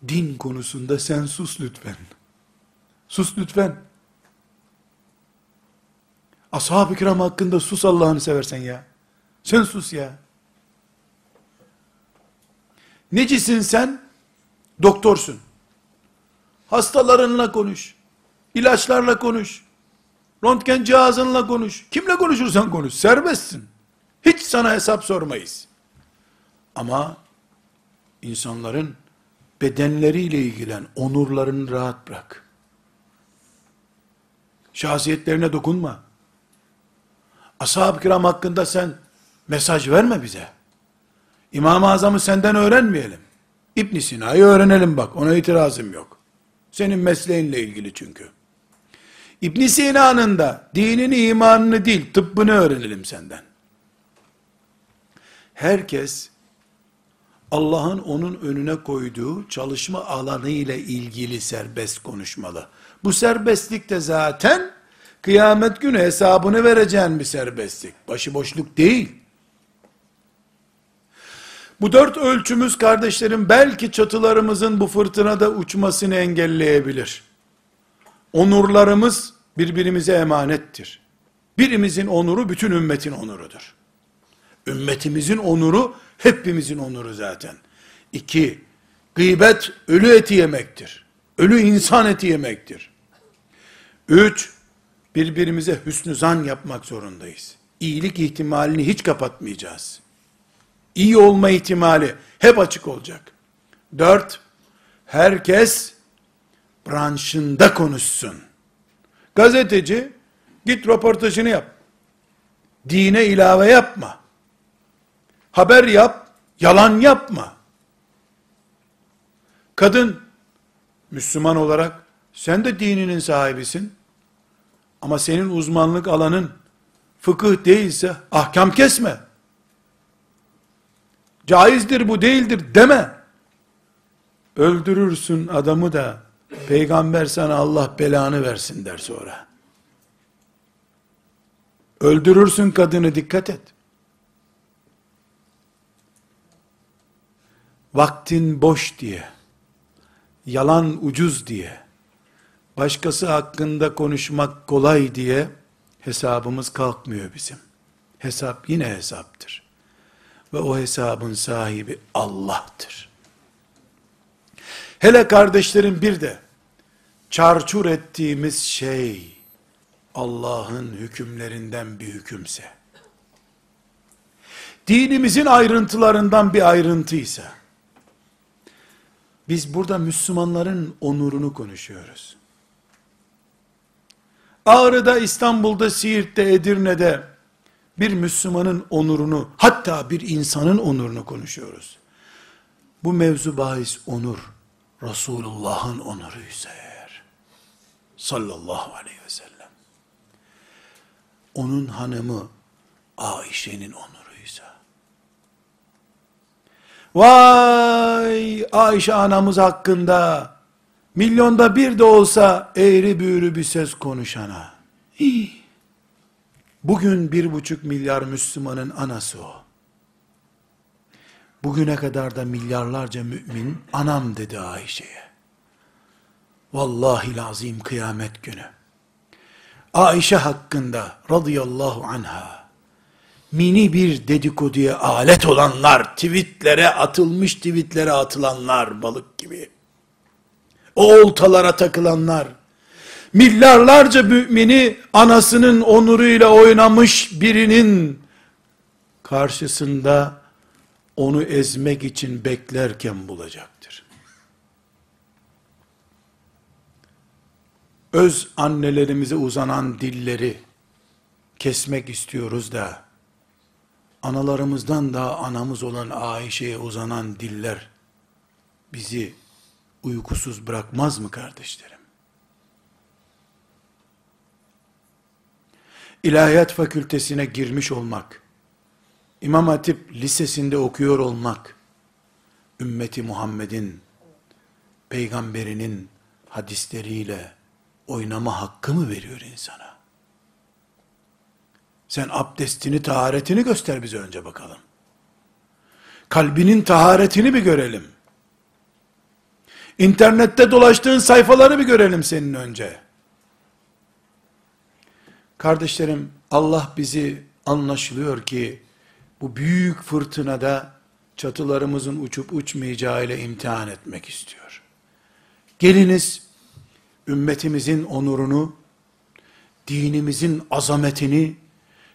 [SPEAKER 1] din konusunda sen sus lütfen. Sus lütfen. Ashab-ı kiram hakkında sus Allah'ını seversen ya. Sen sus ya. Necisin sen? Doktorsun. Hastalarınla konuş. İlaçlarla konuş. Röntgen cihazınla konuş. Kimle konuşursan konuş. Serbestsin. Hiç sana hesap sormayız. Ama insanların bedenleriyle ilgilen, onurlarını rahat bırak. Şahsiyetlerine dokunma. Ashab-ı kiram hakkında sen mesaj verme bize. İmam-ı Azam'ı senden öğrenmeyelim. İbn Sina'yı öğrenelim bak, ona itirazım yok. Senin mesleğinle ilgili çünkü. İbn Sina'nın da dinini, imanını değil, tıbbını öğrenelim senden. Herkes Allah'ın onun önüne koyduğu çalışma alanı ile ilgili serbest konuşmalı. Bu serbestlik de zaten kıyamet günü hesabını vereceğin bir serbestlik. Başıboşluk değil. Bu dört ölçümüz kardeşlerim belki çatılarımızın bu fırtınada uçmasını engelleyebilir. Onurlarımız birbirimize emanettir. Birimizin onuru bütün ümmetin onurudur. Ümmetimizin onuru hepimizin onuru zaten. İki, gıybet ölü eti yemektir. Ölü insan eti yemektir. Üç, birbirimize hüsnü zan yapmak zorundayız. İyilik ihtimalini hiç kapatmayacağız. İyi olma ihtimali hep açık olacak. Dört, herkes branşında konuşsun. Gazeteci, git röportajını yap. Dine ilave yapma. Haber yap, yalan yapma. Kadın, Müslüman olarak, sen de dininin sahibisin. Ama senin uzmanlık alanın fıkıh değilse ahkam kesme. Caizdir bu değildir deme. Öldürürsün adamı da peygamber sana Allah belanı versin der sonra. Öldürürsün kadını dikkat et. Vaktin boş diye, yalan ucuz diye, başkası hakkında konuşmak kolay diye hesabımız kalkmıyor bizim. Hesap yine hesaptır. Ve o hesabın sahibi Allah'tır. Hele kardeşlerim bir de çarçur ettiğimiz şey Allah'ın hükümlerinden bir hükümse, dinimizin ayrıntılarından bir ayrıntıysa, biz burada Müslümanların onurunu konuşuyoruz. Ağrı'da, İstanbul'da, Siirt'te, Edirne'de bir Müslümanın onurunu, hatta bir insanın onurunu konuşuyoruz. Bu mevzu bahis onur, Resulullah'ın onuruysa eğer, sallallahu aleyhi ve sellem, onun hanımı Ayşe'nin onuruysa, vay Ayşe anamız hakkında, milyonda bir de olsa eğri büğrü bir söz konuşana, hii, Bugün bir buçuk milyar Müslümanın anası o. Bugüne kadar da milyarlarca mümin anam dedi Ayşe'ye. Vallahi lazim kıyamet günü. Ayşe hakkında radıyallahu anha mini bir dedikoduya alet olanlar, tweetlere atılmış tweetlere atılanlar balık gibi. O oltalara takılanlar, milyarlarca mümini anasının onuruyla oynamış birinin karşısında onu ezmek için beklerken bulacaktır. Öz annelerimize uzanan dilleri kesmek istiyoruz da analarımızdan daha anamız olan Ayşe'ye uzanan diller bizi uykusuz bırakmaz mı kardeşlerim? ilahiyat fakültesine girmiş olmak, İmam Hatip lisesinde okuyor olmak, ümmeti Muhammed'in, peygamberinin hadisleriyle oynama hakkı mı veriyor insana? Sen abdestini, taharetini göster bize önce bakalım. Kalbinin taharetini bir görelim. İnternette dolaştığın sayfaları bir görelim senin önce. Kardeşlerim, Allah bizi anlaşılıyor ki, bu büyük fırtınada çatılarımızın uçup uçmayacağıyla imtihan etmek istiyor. Geliniz, ümmetimizin onurunu, dinimizin azametini,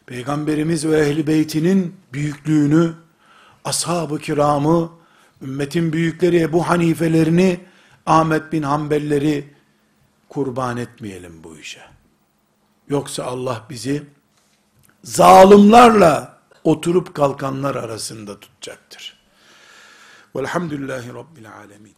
[SPEAKER 1] Peygamberimiz ve ehli beytinin büyüklüğünü, ashab-ı kiramı, ümmetin büyükleri Ebu Hanifelerini, Ahmet bin Hanbelleri kurban etmeyelim bu işe. Yoksa Allah bizi zalimlerle oturup kalkanlar arasında tutacaktır. Velhamdülillahi Rabbil Alemin.